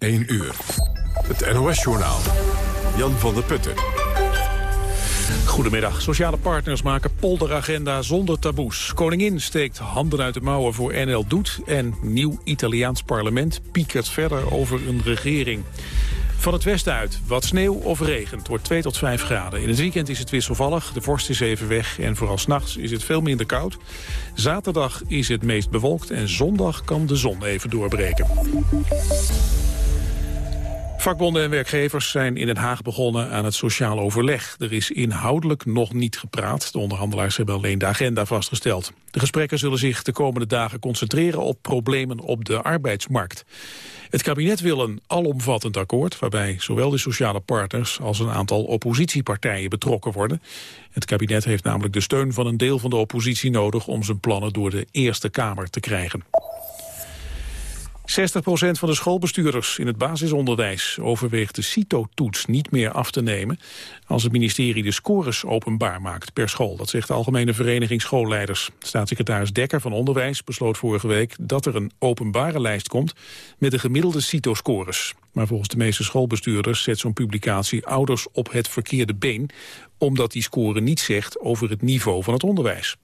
1 uur. Het NOS-journaal. Jan van der Putten. Goedemiddag. Sociale partners maken polderagenda zonder taboes. Koningin steekt handen uit de mouwen voor NL Doet... en nieuw Italiaans parlement piekert verder over een regering. Van het westen uit, wat sneeuw of regen. Het wordt 2 tot 5 graden. In het weekend is het wisselvallig, de vorst is even weg... en vooral s'nachts is het veel minder koud. Zaterdag is het meest bewolkt en zondag kan de zon even doorbreken. Vakbonden en werkgevers zijn in Den Haag begonnen aan het sociaal overleg. Er is inhoudelijk nog niet gepraat. De onderhandelaars hebben alleen de agenda vastgesteld. De gesprekken zullen zich de komende dagen concentreren op problemen op de arbeidsmarkt. Het kabinet wil een alomvattend akkoord... waarbij zowel de sociale partners als een aantal oppositiepartijen betrokken worden. Het kabinet heeft namelijk de steun van een deel van de oppositie nodig... om zijn plannen door de Eerste Kamer te krijgen. 60% van de schoolbestuurders in het basisonderwijs overweegt de CITO-toets niet meer af te nemen als het ministerie de scores openbaar maakt per school. Dat zegt de Algemene Vereniging Schoolleiders. Staatssecretaris Dekker van Onderwijs besloot vorige week dat er een openbare lijst komt met de gemiddelde CITO-scores. Maar volgens de meeste schoolbestuurders zet zo'n publicatie ouders op het verkeerde been, omdat die score niet zegt over het niveau van het onderwijs.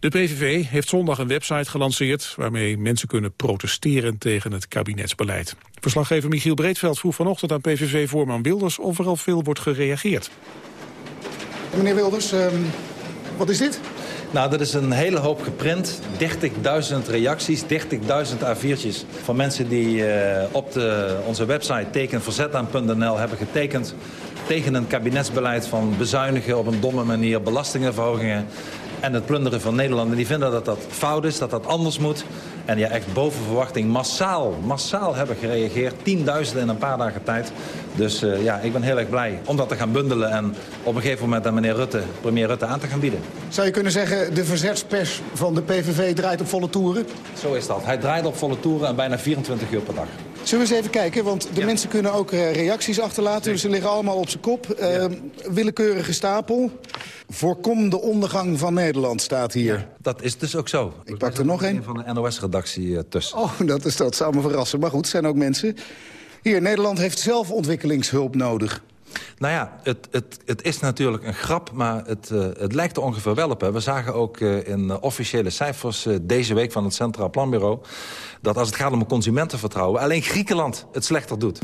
De PVV heeft zondag een website gelanceerd... waarmee mensen kunnen protesteren tegen het kabinetsbeleid. Verslaggever Michiel Breedveld vroeg vanochtend aan PVV-voorman Wilders... of er al veel wordt gereageerd. Meneer Wilders, um, wat is dit? Nou, dat is een hele hoop geprint. 30.000 reacties, 30.000 A4'tjes van mensen die uh, op de, onze website tekenverzet.nl hebben getekend tegen een kabinetsbeleid van bezuinigen op een domme manier, belastingenverhogingen en het plunderen van Nederland. En die vinden dat dat fout is, dat dat anders moet. En ja, echt boven verwachting massaal, massaal hebben gereageerd. Tienduizenden in een paar dagen tijd. Dus uh, ja, ik ben heel erg blij om dat te gaan bundelen... en op een gegeven moment aan meneer Rutte, premier Rutte aan te gaan bieden. Zou je kunnen zeggen, de verzetspers van de PVV draait op volle toeren? Zo is dat. Hij draait op volle toeren en bijna 24 uur per dag. Zullen we eens even kijken, want de mensen kunnen ook uh, reacties achterlaten. Dus ze liggen allemaal op zijn kop. Uh, ja. Willekeurige stapel. Voorkom de ondergang van Nederland, staat hier. Ja, dat is dus ook zo. Ik pak er nog een. van de NOS-redactie uh, tussen. Oh, dat, is, dat zou me verrassen. Maar goed, het zijn ook mensen. Hier, Nederland heeft zelf ontwikkelingshulp nodig. Nou ja, het, het, het is natuurlijk een grap, maar het, uh, het lijkt er ongeveer wel op. Hè. We zagen ook uh, in uh, officiële cijfers deze week van het Centraal Planbureau... dat als het gaat om consumentenvertrouwen... alleen Griekenland het slechter doet.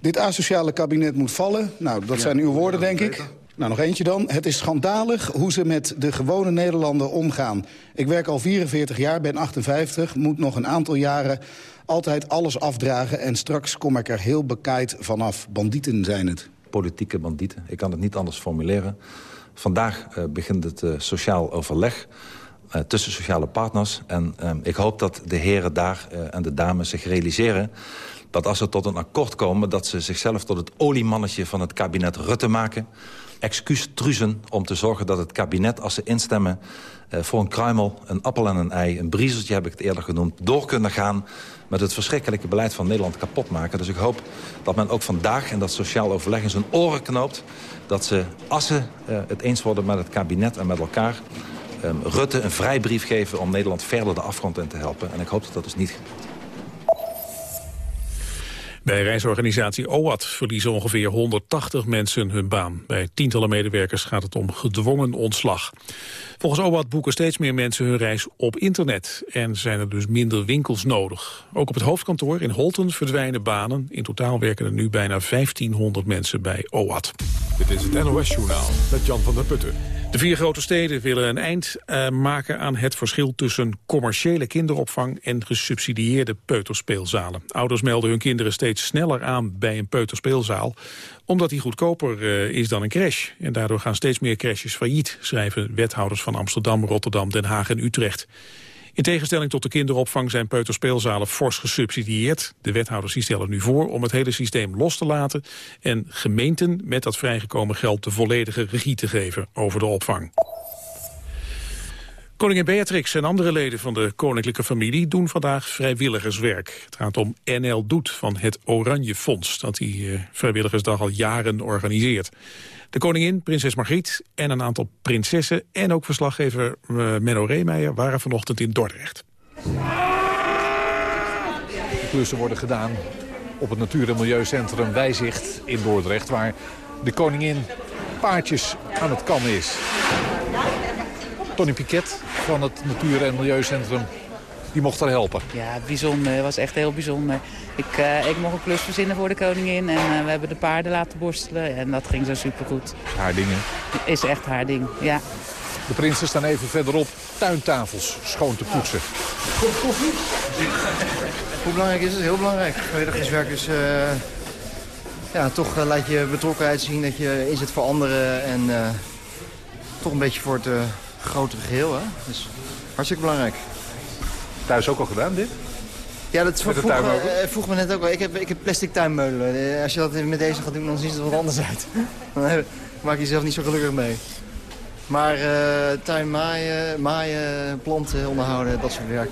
Dit asociale kabinet moet vallen. Nou, dat ja, zijn uw woorden, denk ik. Nou, nog eentje dan. Het is schandalig hoe ze met de gewone Nederlander omgaan. Ik werk al 44 jaar, ben 58, moet nog een aantal jaren altijd alles afdragen... en straks kom ik er heel bekaaid vanaf. Bandieten zijn het politieke bandieten. Ik kan het niet anders formuleren. Vandaag uh, begint het uh, sociaal overleg uh, tussen sociale partners. En ik hoop dat de heren daar en de dames zich realiseren... dat als ze tot een akkoord komen... dat ze zichzelf tot het oliemannetje van het kabinet Rutte maken... excuus truzen om te zorgen dat het kabinet, als ze instemmen... voor een kruimel, een appel en een ei, een briezeltje heb ik het eerder genoemd... door kunnen gaan met het verschrikkelijke beleid van Nederland kapot maken. Dus ik hoop dat men ook vandaag in dat sociaal overleg in zijn oren knoopt... dat ze, als ze uh, het eens worden met het kabinet en met elkaar... Um, Rutte een vrijbrief geven om Nederland verder de afgrond in te helpen. En ik hoop dat dat dus niet. Bij reisorganisatie OAT verliezen ongeveer 180 mensen hun baan. Bij tientallen medewerkers gaat het om gedwongen ontslag. Volgens OWAT boeken steeds meer mensen hun reis op internet. En zijn er dus minder winkels nodig. Ook op het hoofdkantoor in Holten verdwijnen banen. In totaal werken er nu bijna 1500 mensen bij OWAT. Dit is het NOS Journaal met Jan van der Putten. De vier grote steden willen een eind uh, maken aan het verschil tussen commerciële kinderopvang en gesubsidieerde peuterspeelzalen. Ouders melden hun kinderen steeds sneller aan bij een peuterspeelzaal, omdat die goedkoper uh, is dan een crash. En daardoor gaan steeds meer crashes failliet, schrijven wethouders van Amsterdam, Rotterdam, Den Haag en Utrecht. In tegenstelling tot de kinderopvang zijn peuterspeelzalen fors gesubsidieerd. De wethouders stellen nu voor om het hele systeem los te laten... en gemeenten met dat vrijgekomen geld de volledige regie te geven over de opvang. Koningin Beatrix en andere leden van de koninklijke familie doen vandaag vrijwilligerswerk. Het gaat om NL Doet van het Oranje Fonds, dat die uh, vrijwilligersdag al jaren organiseert. De koningin, prinses Margriet en een aantal prinsessen... en ook verslaggever uh, Menno Reemeijer waren vanochtend in Dordrecht. klussen worden gedaan op het Natuur- en Milieucentrum Wijzicht in Dordrecht... waar de koningin paardjes aan het kammen is. Tony Piquet van het Natuur- en Milieucentrum die mocht er helpen. Ja, bijzonder. Het was echt heel bijzonder. Ik, uh, ik mocht een klus verzinnen voor de koningin en uh, we hebben de paarden laten borstelen en dat ging zo supergoed. Haar dingen. Is echt haar ding, ja. De prinsen staan even verderop tuintafels schoon te poetsen. Kop koffie? Hoe belangrijk is het? Heel belangrijk. Vrijwilligerswerk is... Uh, ja, toch laat je betrokkenheid zien dat je inzet voor anderen en toch een beetje voor het grotere geheel. Hè? Dus hartstikke belangrijk. Thuis ook al gedaan, dit? Ja, dat vroeg, vroeg, uh, vroeg me net ook al. Ik heb, ik heb plastic tuinmeubelen. Als je dat met deze gaat doen, dan ziet het er wat anders uit. dan maak je jezelf niet zo gelukkig mee. Maar uh, tuin maaien, maaien, planten onderhouden, dat soort werk...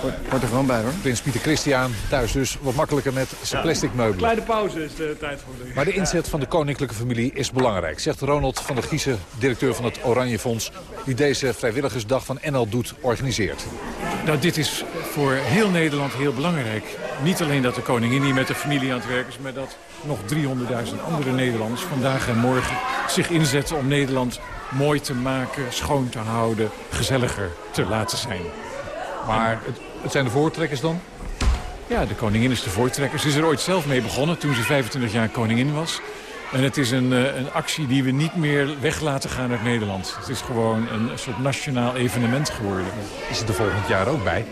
Hoort er gewoon bij hoor. Prins Pieter Christian thuis dus wat makkelijker met zijn plastic meubelen. Kleine pauze is de tijd voor de... Maar de inzet van de koninklijke familie is belangrijk, zegt Ronald van der Giezen, directeur van het Oranje Fonds, die deze vrijwilligersdag van NL Doet organiseert. Nou, dit is voor heel Nederland heel belangrijk. Niet alleen dat de koningin hier met de familie aan het werk is, maar dat nog 300.000 andere Nederlanders vandaag en morgen zich inzetten om Nederland mooi te maken, schoon te houden, gezelliger te laten zijn. Maar het, het zijn de voortrekkers dan? Ja, de koningin is de voortrekker. Ze is er ooit zelf mee begonnen toen ze 25 jaar koningin was. En het is een, eh, een actie die we niet meer weg laten gaan uit Nederland. Het is gewoon een soort nationaal evenement geworden. Is het er volgend jaar ook bij?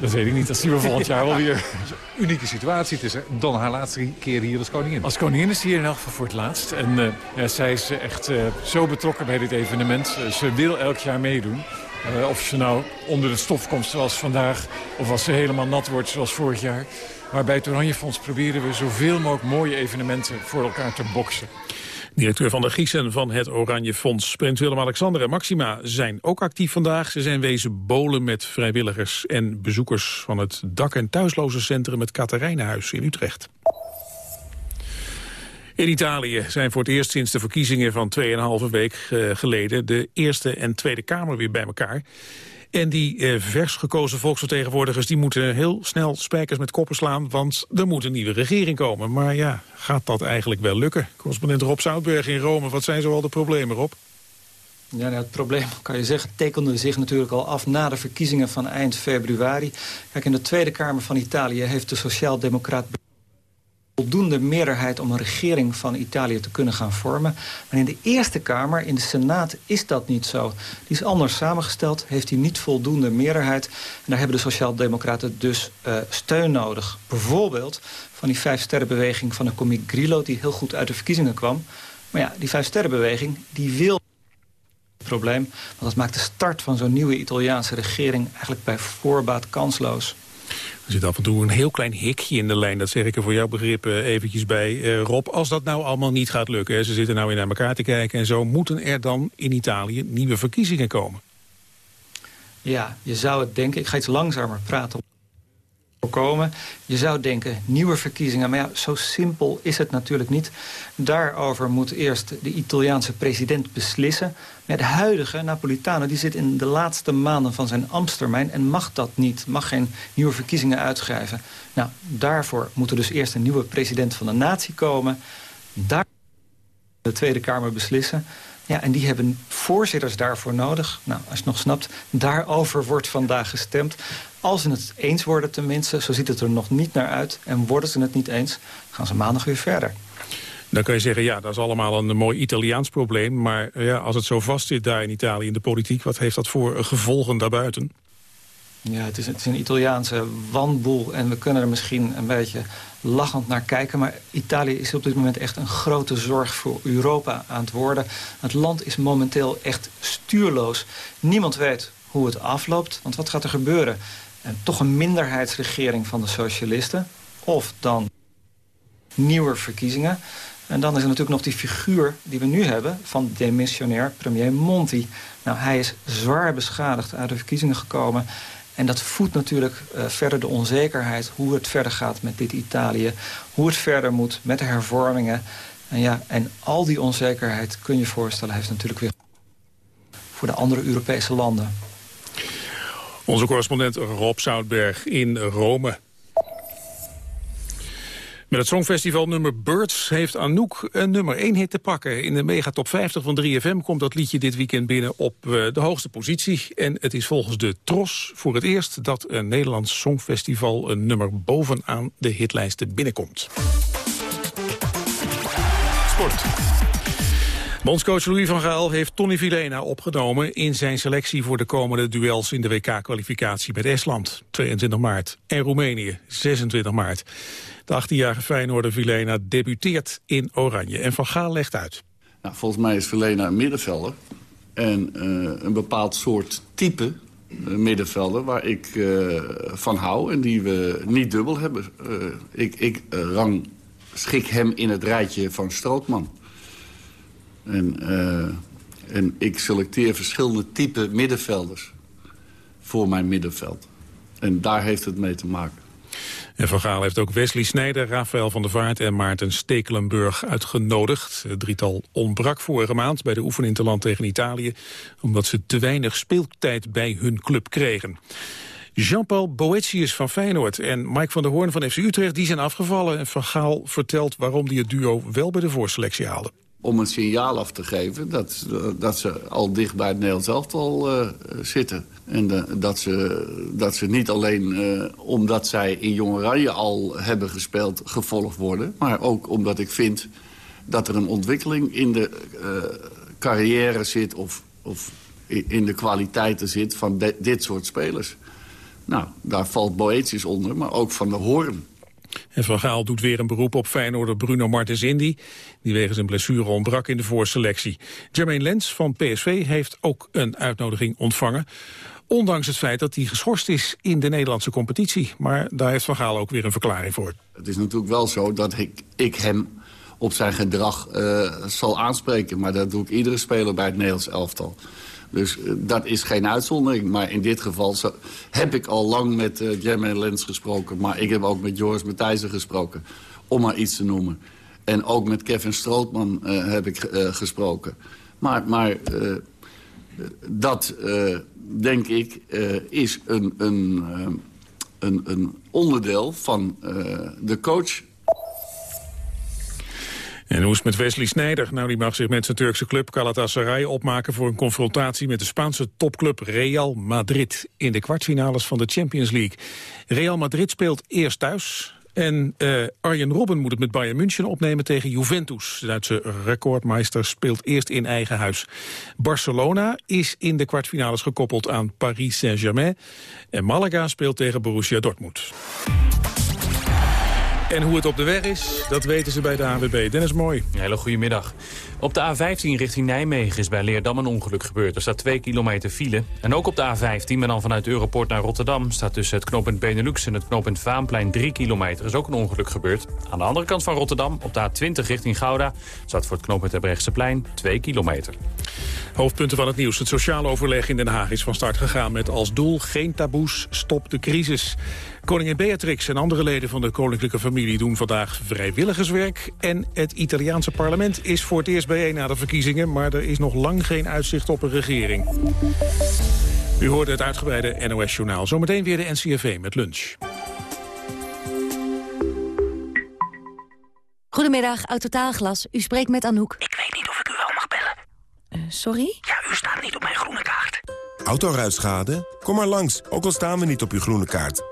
Dat weet ik niet. Dat zien we volgend jaar wel weer. Unieke situatie. Het is dan haar laatste keer hier als koningin. Als koningin is ze hier in elk geval voor het laatst. En uh, ja, zij is echt uh, zo betrokken bij dit evenement. ze wil elk jaar meedoen. Uh, of ze nou onder de stof komt zoals vandaag... of als ze helemaal nat wordt zoals vorig jaar. Maar bij het Oranje Fonds proberen we zoveel mogelijk mooie evenementen voor elkaar te boksen. Directeur van de Giesen van het Oranje Fonds. Prins Willem-Alexander en Maxima zijn ook actief vandaag. Ze zijn wezen bolen met vrijwilligers en bezoekers... van het dak- en thuislozencentrum het Katerijnenhuis in Utrecht. In Italië zijn voor het eerst sinds de verkiezingen van 2,5 week eh, geleden... de Eerste en Tweede Kamer weer bij elkaar. En die eh, vers gekozen volksvertegenwoordigers... die moeten heel snel spijkers met koppen slaan... want er moet een nieuwe regering komen. Maar ja, gaat dat eigenlijk wel lukken? Correspondent Rob Zoutberg in Rome, wat zijn zoal de problemen, Rob? Ja, nou, het probleem, kan je zeggen, tekende zich natuurlijk al af na de verkiezingen van eind februari. Kijk, in de Tweede Kamer van Italië heeft de Sociaaldemocraat voldoende meerderheid om een regering van Italië te kunnen gaan vormen. Maar in de Eerste Kamer, in de Senaat, is dat niet zo. Die is anders samengesteld, heeft hij niet voldoende meerderheid. En daar hebben de Sociaaldemocraten dus uh, steun nodig. Bijvoorbeeld van die vijfsterrenbeweging van de komiek Grillo... die heel goed uit de verkiezingen kwam. Maar ja, die vijfsterrenbeweging, die wil het probleem. Want dat maakt de start van zo'n nieuwe Italiaanse regering... eigenlijk bij voorbaat kansloos. Er zit af en toe een heel klein hikje in de lijn. Dat zeg ik er voor jouw begrip uh, eventjes bij. Uh, Rob, als dat nou allemaal niet gaat lukken... Ze zitten nou weer naar elkaar te kijken en zo... moeten er dan in Italië nieuwe verkiezingen komen? Ja, je zou het denken. Ik ga iets langzamer praten voorkomen. Je zou denken, nieuwe verkiezingen. Maar ja, zo simpel is het natuurlijk niet. Daarover moet eerst de Italiaanse president beslissen. Maar de huidige Napolitano die zit in de laatste maanden van zijn ambtstermijn... en mag dat niet, mag geen nieuwe verkiezingen uitschrijven. Nou, daarvoor moet er dus eerst een nieuwe president van de natie komen. Daar de Tweede Kamer beslissen. Ja, en die hebben voorzitters daarvoor nodig. Nou, als je nog snapt, daarover wordt vandaag gestemd. Als ze het eens worden tenminste, zo ziet het er nog niet naar uit... en worden ze het niet eens, gaan ze maandag weer verder. Dan kan je zeggen, ja, dat is allemaal een mooi Italiaans probleem... maar ja, als het zo vast zit daar in Italië in de politiek... wat heeft dat voor gevolgen daarbuiten? Ja, het is, het is een Italiaanse wanboel en we kunnen er misschien een beetje lachend naar kijken. Maar Italië is op dit moment echt een grote zorg voor Europa aan het worden. Het land is momenteel echt stuurloos. Niemand weet hoe het afloopt, want wat gaat er gebeuren? En toch een minderheidsregering van de socialisten. Of dan nieuwe verkiezingen. En dan is er natuurlijk nog die figuur die we nu hebben... van demissionair premier Monti. Nou, hij is zwaar beschadigd uit de verkiezingen gekomen. En dat voedt natuurlijk uh, verder de onzekerheid... hoe het verder gaat met dit Italië. Hoe het verder moet met de hervormingen. En, ja, en al die onzekerheid, kun je voorstellen... heeft natuurlijk weer voor de andere Europese landen. Onze correspondent Rob Zoutberg in Rome. Met het Songfestival nummer Birds heeft Anouk een nummer 1 hit te pakken. In de mega top 50 van 3FM komt dat liedje dit weekend binnen op eh, de hoogste positie. En het is volgens de Tros voor het eerst dat een Nederlands Songfestival een nummer bovenaan de hitlijsten binnenkomt. Sport. Bondscoach Louis van Gaal heeft Tony Vilena opgenomen in zijn selectie voor de komende duels in de WK-kwalificatie met Estland, 22 maart, en Roemenië, 26 maart. De 18-jarige Feyenoorder Vilena debuteert in Oranje en Van Gaal legt uit. Nou, volgens mij is Vilena een middenvelder en uh, een bepaald soort type uh, middenvelder waar ik uh, van hou en die we niet dubbel hebben. ik ik rang schik hem in het rijtje van Strootman. En, en ik selecteer verschillende type middenvelders voor mijn middenveld. En daar heeft het mee te maken. En Van Gaal heeft ook Wesley Snijder, Rafael van der Vaart en Maarten Stekelenburg uitgenodigd. Het drietal ontbrak vorige maand bij de oefeninterland tegen Italië... omdat ze te weinig speeltijd bij hun club kregen. Jean-Paul Boetius van Feyenoord en Mike van der Hoorn van FC Utrecht... die zijn afgevallen en Van Gaal vertelt waarom die het duo wel bij de voorselectie haalde om een signaal af te geven dat, dat ze al dicht bij het Nederlands elftal uh, zitten. En de, dat, ze, dat ze niet alleen uh, omdat zij in Jong Oranje al hebben gespeeld gevolgd worden... maar ook omdat ik vind dat er een ontwikkeling in de carrière zit... of, of in de kwaliteiten zit van dit soort spelers. Nou, daar valt Boetius onder, maar ook Van de Hoorn. En Van Gaal doet weer een beroep op Feyenoorder Bruno Martens Indy... die wegens een blessure ontbrak in de voorselectie. Jermaine Lens van PSV heeft ook een uitnodiging ontvangen... ondanks het feit dat hij geschorst is in de Nederlandse competitie. Maar daar heeft Van Gaal ook weer een verklaring voor. Het is natuurlijk wel zo dat ik, ik hem op zijn gedrag uh, zal aanspreken... maar dat doe ik iedere speler bij het Nederlands elftal. Dus uh, dat is geen uitzondering. Maar in dit geval heb ik al lang met uh, Jermaine Lens gesproken. Maar ik heb ook met Joris Matthijssen gesproken. Om maar iets te noemen. En ook met Kevin Strootman uh, heb ik gesproken. Maar, maar dat, denk ik, is een, een, een, een onderdeel van de coach en hoe is het met Wesley Sneijder? Nou, die mag zich met zijn Turkse club Galatasaray opmaken... voor een confrontatie met de Spaanse topclub Real Madrid... in de kwartfinales van de Champions League. Real Madrid speelt eerst thuis... En uh, Arjen Robben moet het met Bayern München opnemen tegen Juventus. De Duitse recordmeister speelt eerst in eigen huis. Barcelona is in de kwartfinales gekoppeld aan Paris Saint-Germain. En Malaga speelt tegen Borussia Dortmund. En hoe het op de weg is, dat weten ze bij de AWB. Dennis Mooi. hele goede middag. Op de A15 richting Nijmegen is bij Leerdam een ongeluk gebeurd. Er staat 2 kilometer file. En ook op de A15, maar dan vanuit Europort naar Rotterdam... staat tussen het knooppunt Benelux en het knooppunt Vaanplein 3 kilometer. is ook een ongeluk gebeurd. Aan de andere kant van Rotterdam, op de A20 richting Gouda... staat voor het knooppunt plein 2 kilometer. Hoofdpunten van het nieuws. Het sociale overleg in Den Haag is van start gegaan met als doel... geen taboes, stop de crisis. Koningin Beatrix en andere leden van de koninklijke familie doen vandaag vrijwilligerswerk. En het Italiaanse parlement is voor het eerst bijeen na de verkiezingen... maar er is nog lang geen uitzicht op een regering. U hoorde het uitgebreide NOS-journaal. Zometeen weer de NCRV met lunch. Goedemiddag, Autotaalglas. U spreekt met Anouk. Ik weet niet of ik u wel mag bellen. Uh, sorry? Ja, u staat niet op mijn groene kaart. Autoruitschade? Kom maar langs, ook al staan we niet op uw groene kaart.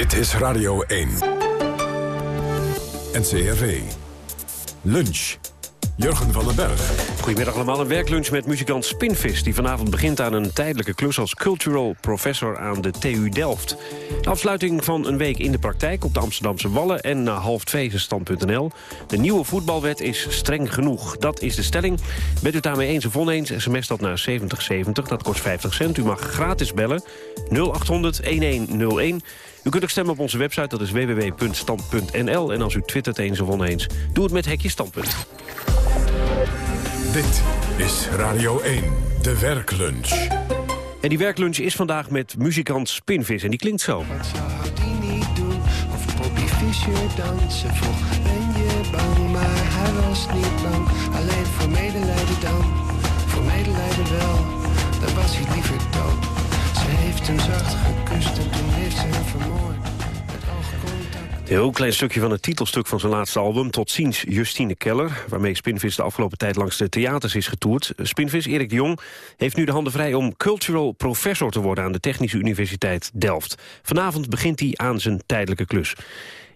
Dit is Radio 1. NCRV. Lunch. Jurgen van den Berg. Goedemiddag allemaal. Een werklunch met muzikant Spinvis... die vanavond begint aan een tijdelijke klus als cultural professor aan de TU Delft. De afsluiting van een week in de praktijk op de Amsterdamse Wallen... en na half twee stand.nl. De nieuwe voetbalwet is streng genoeg. Dat is de stelling. Bent u daarmee eens of oneens, sms dat naar 7070. Dat kost 50 cent. U mag gratis bellen. 0800-1101. U kunt ook stemmen op onze website, dat is www.stand.nl. En als u twittert eens of oneens, doe het met Hekje Standpunt. Dit is Radio 1, de werklunch. En die werklunch is vandaag met muzikant Spinvis. En die klinkt zo. Wat zou die niet doen? Of Bobby Fischer dansen? Vroeg ben je bang? Maar hij was niet bang. Alleen voor medelijden heeft hem zacht gekust en toen heeft ze hem vermoord. Een heel klein stukje van het titelstuk van zijn laatste album... Tot ziens Justine Keller, waarmee Spinvis de afgelopen tijd langs de theaters is getoerd. Spinvis, Erik de Jong, heeft nu de handen vrij om cultural professor te worden... aan de Technische Universiteit Delft. Vanavond begint hij aan zijn tijdelijke klus.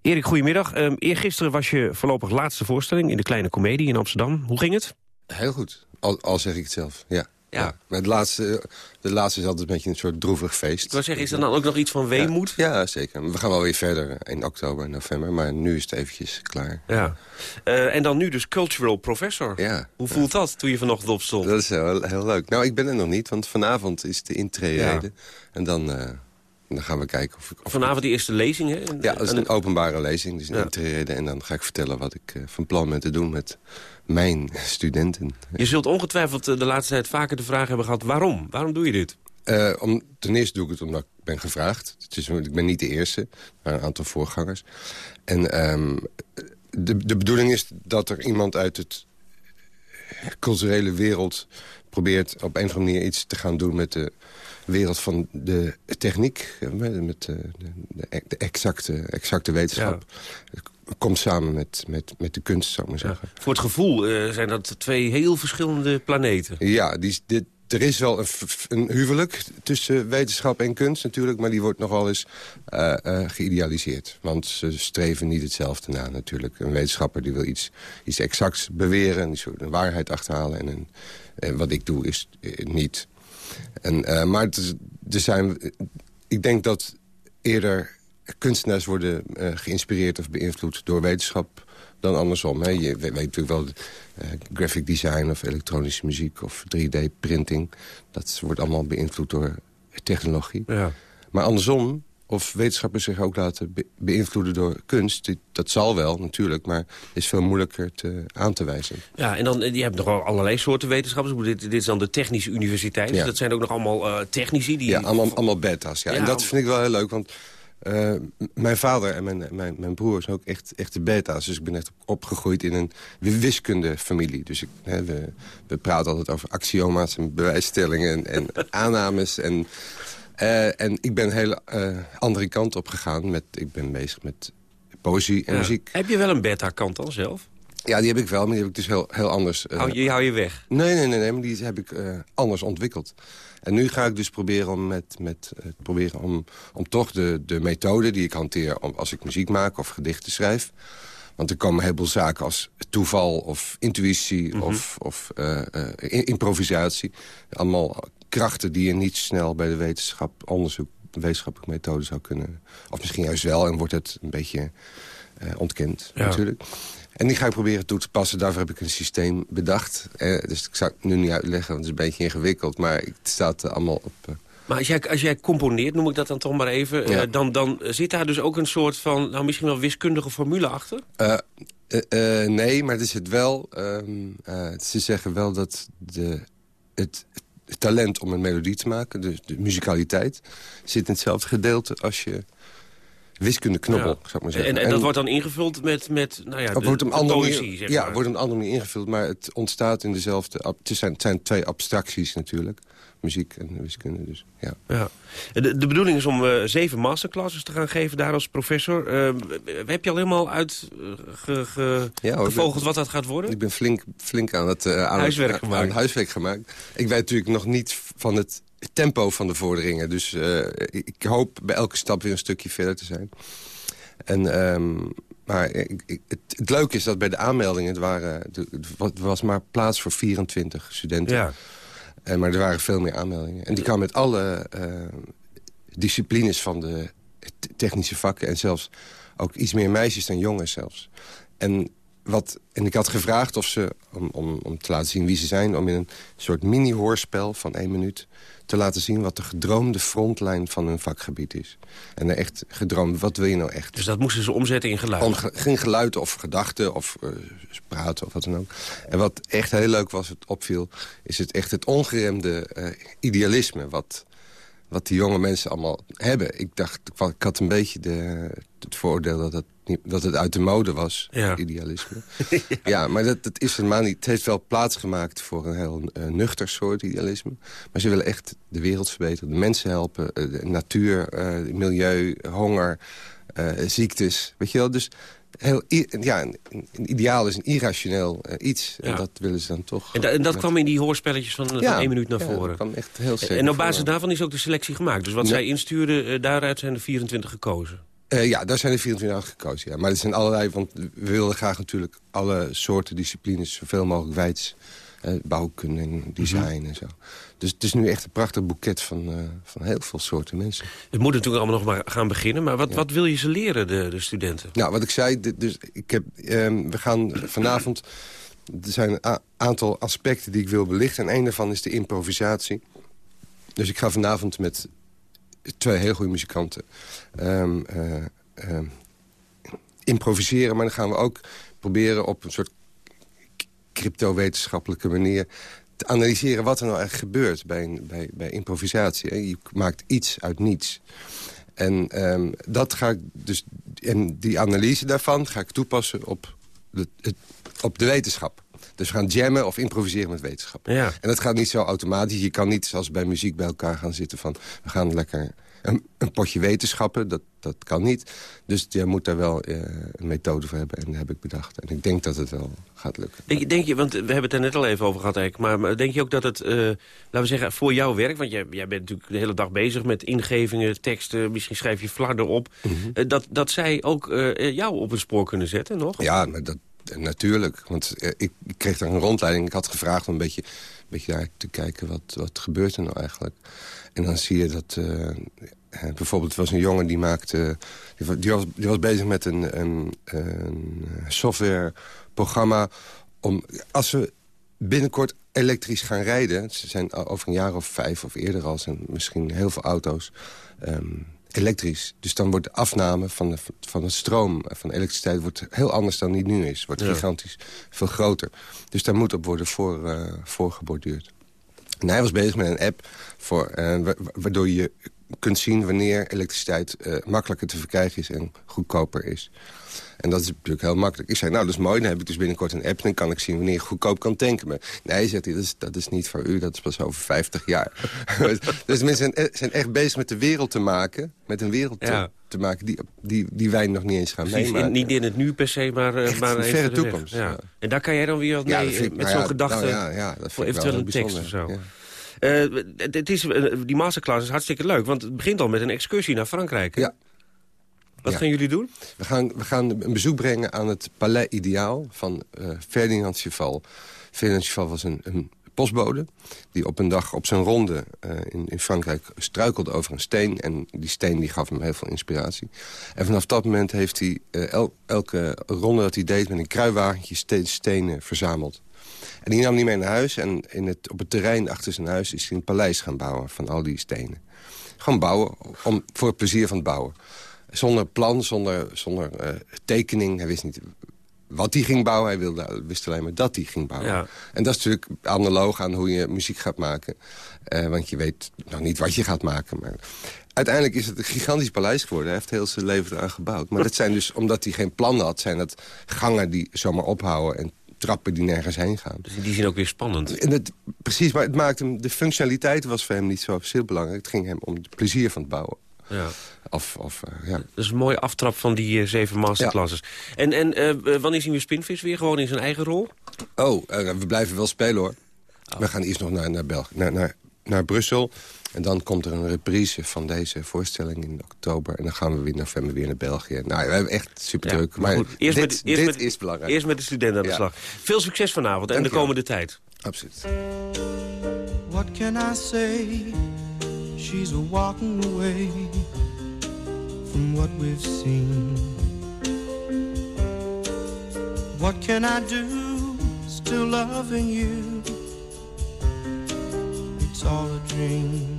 Erik, goedemiddag. Um, eergisteren was je voorlopig laatste voorstelling in de Kleine Comedie in Amsterdam. Hoe ging het? Heel goed, al, al zeg ik het zelf, ja. Ja. Maar het laatste, de laatste is altijd een beetje een soort droevig feest. Ik wil zeggen, is er dan ook nog iets van weemoed? Ja, ja, zeker. We gaan wel weer verder in oktober, november. Maar nu is het eventjes klaar. Ja. Uh, en dan nu dus cultural professor. Ja. Hoe voelt ja. dat toen je vanochtend opstond? Dat is heel, heel leuk. Nou, ik ben er nog niet, want vanavond is de intrede. En dan... Uh, dan gaan we kijken of ik... Of Vanavond die eerste lezing, hè? Ja, dat is een openbare lezing, dus een intrede. En dan ga ik vertellen wat ik uh, van plan ben te doen met mijn studenten. Je zult ongetwijfeld de laatste tijd vaker de vraag hebben gehad... waarom? Waarom doe je dit? Uh, om, ten eerste doe ik het omdat ik ben gevraagd. Het is, ik ben niet de eerste, maar een aantal voorgangers. En um, de, de bedoeling is dat er iemand uit het culturele wereld... probeert op een of andere manier iets te gaan doen met de wereld van de techniek, met de, de, de exacte, exacte wetenschap. Ja. Komt samen met, met, met de kunst, zou ik maar zeggen. Ja. Voor het gevoel uh, zijn dat twee heel verschillende planeten. Ja, die, dit, er is wel een, een, huwelijk tussen wetenschap en kunst natuurlijk... maar die wordt nogal eens uh, uh, geïdealiseerd. Want ze streven niet hetzelfde na natuurlijk. Een wetenschapper die wil iets, iets exacts beweren... die soort een waarheid achterhalen. En, een, en wat ik doe is niet... En, maar er zijn, ik denk dat eerder kunstenaars worden uh, geïnspireerd of beïnvloed door wetenschap dan andersom. Hè. Je weet, weet natuurlijk wel uh, graphic design of elektronische muziek of 3D-printing. Dat wordt allemaal beïnvloed door technologie. Ja. Maar andersom, of wetenschappers zich ook laten be beïnvloeden door kunst... Dat zal wel, natuurlijk, maar is veel moeilijker te, aan te wijzen. Ja, en dan, je hebt nog allerlei soorten wetenschappers. Dit, dit is dan de Technische Universiteit. Ja. Dus dat zijn ook nog allemaal uh, technici. Die... Ja, allemaal, allemaal beta's. Ja. ja. en dat vind ik wel heel leuk, want... Uh, mijn vader en mijn, mijn, mijn broer zijn ook echt, echte beta's. Dus ik ben echt opgegroeid in een wiskundefamilie. Dus ik, hè, we, we praten altijd over axioma's en bewijsstellingen en, en aannames. En, uh, en ik ben een hele uh, andere kant op gegaan. Met, ik ben bezig met poëzie en ja. muziek. Heb je wel een beta-kant dan zelf? Ja, die heb ik wel, maar die heb ik dus heel, heel anders... Hou, je, hou je weg? Nee, nee, nee, nee maar die heb ik anders ontwikkeld. En nu ga ik dus proberen om, met, met, uh, proberen om, om toch de, de methode die ik hanteer... Om, als ik muziek maak of gedichten schrijf... Want er komen een heleboel zaken als toeval of intuïtie mm -hmm. of, of improvisatie. Allemaal krachten die je niet snel bij de wetenschap, onderzoek, wetenschappelijke methode zou kunnen... of misschien juist wel en wordt het een beetje ontkend ja. natuurlijk. En die ga ik proberen toe te passen. Daarvoor heb ik een systeem bedacht. Eh, dus ik zou het nu niet uitleggen, want het is een beetje ingewikkeld. Maar het staat uh, allemaal op... Uh... Maar als jij, als jij componeert, noem ik dat dan toch maar even... Ja. Uh, dan, dan zit daar dus ook een soort van, nou misschien wel wiskundige formule achter? nee, maar er zit wel... ze zeggen wel dat de, het, het talent om een melodie te maken, dus de musicaliteit... zit in hetzelfde gedeelte als je wiskundeknobbel, ja. zou ik maar zeggen. En, en, en, dat wordt dan ingevuld met, met nou ja, de, wordt een poëzie, zeg Ja, maar. wordt een andere manier ingevuld, maar het ontstaat in dezelfde... Het zijn, het zijn twee abstracties natuurlijk, muziek en wiskunde, dus ja. ja. De, de bedoeling is om uh, zeven masterclasses te gaan geven daar als professor. Uh, heb je al helemaal uitgevogeld ja, ge, wat dat gaat worden? Ik ben flink, flink aan het, uh, aan huiswerk gemaakt. Aan huiswerk gemaakt. Ik weet natuurlijk nog niet van het tempo van de vorderingen. Dus uh, ik hoop bij elke stap weer een stukje verder te zijn. En um, maar ik, ik, het, het, leuke is dat bij de aanmeldingen... Het, waren, het was maar plaats voor 24 studenten. Ja. Uh, maar er waren veel meer aanmeldingen. En die kwamen met alle uh, disciplines van de technische vakken... en zelfs ook iets meer meisjes dan jongens zelfs. En, wat, en ik had gevraagd of ze, om, om, om te laten zien wie ze zijn... om in een soort mini-hoorspel van één minuut te laten zien wat de gedroomde frontlijn van hun vakgebied is. En echt gedroomd, wat wil je nou echt? Dus dat moesten ze omzetten in geluid? geen geluid of gedachten of uh, praten of wat dan ook. En wat echt heel leuk was, het opviel... is het echt het ongeremde uh, idealisme... wat wat die jonge mensen allemaal hebben. Ik dacht, ik had een beetje de, het voordeel dat het, dat het uit de mode was, idealisme. ja. maar dat, dat is helemaal niet. Het heeft wel plaats gemaakt voor een heel uh, nuchter soort idealisme. Maar ze willen echt de wereld verbeteren, de mensen helpen, uh, de natuur, uh, milieu, honger, ziektes. Weet je wel, dus heel, ja, een, ideaal is een irrationeel uh, iets. En dat willen ze dan toch... En, en dat kwam in die hoorspelletjes van, ja, van één minuut naar ja, voren? dat echt heel zeker En op basis daarvan is ook de selectie gemaakt? Dus wat zij instuurden, uh, daaruit zijn er 24 gekozen? Uh, ja, daar zijn er 24 uitgekozen, ja. Maar er zijn allerlei, want we wilden graag natuurlijk... alle soorten disciplines zoveel mogelijk wijds uh, bouwkunde en design mm en zo. Dus het is nu echt een prachtig boeket van, uh, van heel veel soorten mensen. Het moet natuurlijk allemaal nog maar gaan beginnen. Maar wat, ja. wat wil je ze leren, de, de studenten? Nou, wat ik zei, dus ik heb, um, we gaan vanavond... Er zijn een aantal aspecten die ik wil belichten. En een daarvan is de improvisatie. Dus ik ga vanavond met twee heel goede muzikanten... Um, uh, um, improviseren, maar dan gaan we ook proberen op een soort cryptowetenschappelijke manier te analyseren wat er nou eigenlijk gebeurt bij, bij, bij improvisatie. Je maakt iets uit niets. En, um, dat ga ik dus, en die analyse daarvan ga ik toepassen op de, op de wetenschap. Dus we gaan jammen of improviseren met wetenschap. Ja. En dat gaat niet zo automatisch. Je kan niet zoals bij muziek bij elkaar gaan zitten van... we gaan lekker een, een potje wetenschappen, dat, dat kan niet. Dus je moet daar wel uh, een methode voor hebben. En dat heb ik bedacht. En ik denk dat het wel gaat lukken. Denk, denk je, want we hebben het er net al even over gehad eigenlijk. Maar, denk je ook dat het, uh, laten we zeggen, voor jouw werk... want jij, jij bent natuurlijk de hele dag bezig met ingevingen, teksten... misschien schrijf je flarden op... Mm -hmm. uh, dat, dat zij ook jou op een spoor kunnen zetten, nog? Ja, maar dat, natuurlijk. Want ik, ik kreeg daar een rondleiding. Ik had gevraagd om een beetje, een beetje daar te kijken... wat, wat gebeurt er nou eigenlijk. En dan zie je dat... Uh, bijvoorbeeld was een jongen die maakte... Die, was, die was bezig met een, een, een softwareprogramma... om als we binnenkort elektrisch gaan rijden... ze zijn over een jaar of vijf of eerder al... zijn misschien heel veel auto's... Um, elektrisch. Dus dan wordt de afname van de, van de stroom, van de elektriciteit... wordt heel anders dan die nu is. Wordt ja. gigantisch veel groter. Dus daar moet op worden voor, uh, voor geborduurd. En hij was bezig met een app voor, uh, waardoor je kunt zien wanneer elektriciteit uh, makkelijker te verkrijgen is en goedkoper is. En dat is natuurlijk heel makkelijk. Ik zei, nou, dat is mooi. Dan heb ik dus binnenkort een app. Dan kan ik zien wanneer ik goedkoop kan tanken. Maar nee, zegt hij, dat is, dat is niet voor u. Dat is pas over 50 jaar. dus mensen zijn, zijn, echt bezig met de wereld te maken. Met een wereld te, ja. te maken die, die, die wij nog niet eens gaan Precies, meemaken. In, niet in het nu per se, maar, uh, maar in de verre toekomst. Ja. Ja. En daar kan jij dan weer wat mee, ja, met zo'n gedachte... Nou voor eventueel een tekst of zo. Uh, het is, uh, die masterclass is hartstikke leuk, want het begint al met een excursie naar Frankrijk. Hè? Ja. Wat ja. gaan jullie doen? We gaan, we gaan een bezoek brengen aan het Palais Ideaal van uh, Ferdinand Cheval. Ferdinand Cheval was een, een, postbode die op een dag op zijn ronde in, in, Frankrijk struikelde over een steen. En die steen die gaf hem heel veel inspiratie. En vanaf dat moment heeft hij el, elke ronde dat hij deed met een kruiwagentje steeds stenen verzameld. En die nam hij mee naar huis. En in het, op het terrein achter zijn huis is hij een paleis gaan bouwen van al die stenen. Gewoon bouwen, om, voor het plezier van het bouwen. Zonder plan, zonder, zonder uh, tekening. Hij wist niet wat hij ging bouwen. Hij wilde, wist alleen maar dat hij ging bouwen. Ja. En dat is natuurlijk analoog aan hoe je muziek gaat maken. Uh, want je weet nog niet wat je gaat maken. Maar uiteindelijk is het een gigantisch paleis geworden. Hij heeft heel zijn leven eraan gebouwd. Maar dat zijn dus, omdat hij geen plan had... zijn dat gangen die zomaar ophouden... en trappen die nergens heen gaan. Dus in die zin ook weer spannend. En het, precies, maar het maakte hem, de functionaliteit was voor hem niet zo heel belangrijk. Het ging hem om het plezier van het bouwen. Ja. Of, of, uh, ja. Dat is een mooie aftrap van die uh, zeven masterclasses. Ja. En, en uh, wanneer zien we Spinvis weer? Gewoon in zijn eigen rol? Oh, we blijven wel spelen hoor. Oh. We gaan eerst nog naar, naar, België, naar, naar, naar Brussel. En dan komt er een reprise van deze voorstelling in oktober. En dan gaan we weer in november weer naar België. Nou, we hebben echt super druk. maar goed, eerst dit, met, eerst dit met, is belangrijk. Eerst met de studenten aan de Ja. slag. Veel succes vanavond en de komende tijd. Absoluut. What can I say? She's a walking away from what we've seen. What can I do? Still loving you. It's all a dream.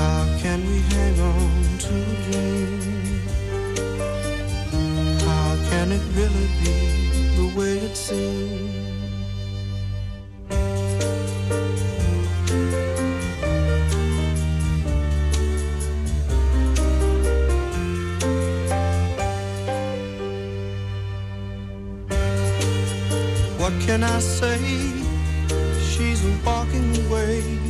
How can we hang on to a dream? How can it really be the way it seems? What can I say? She's walking away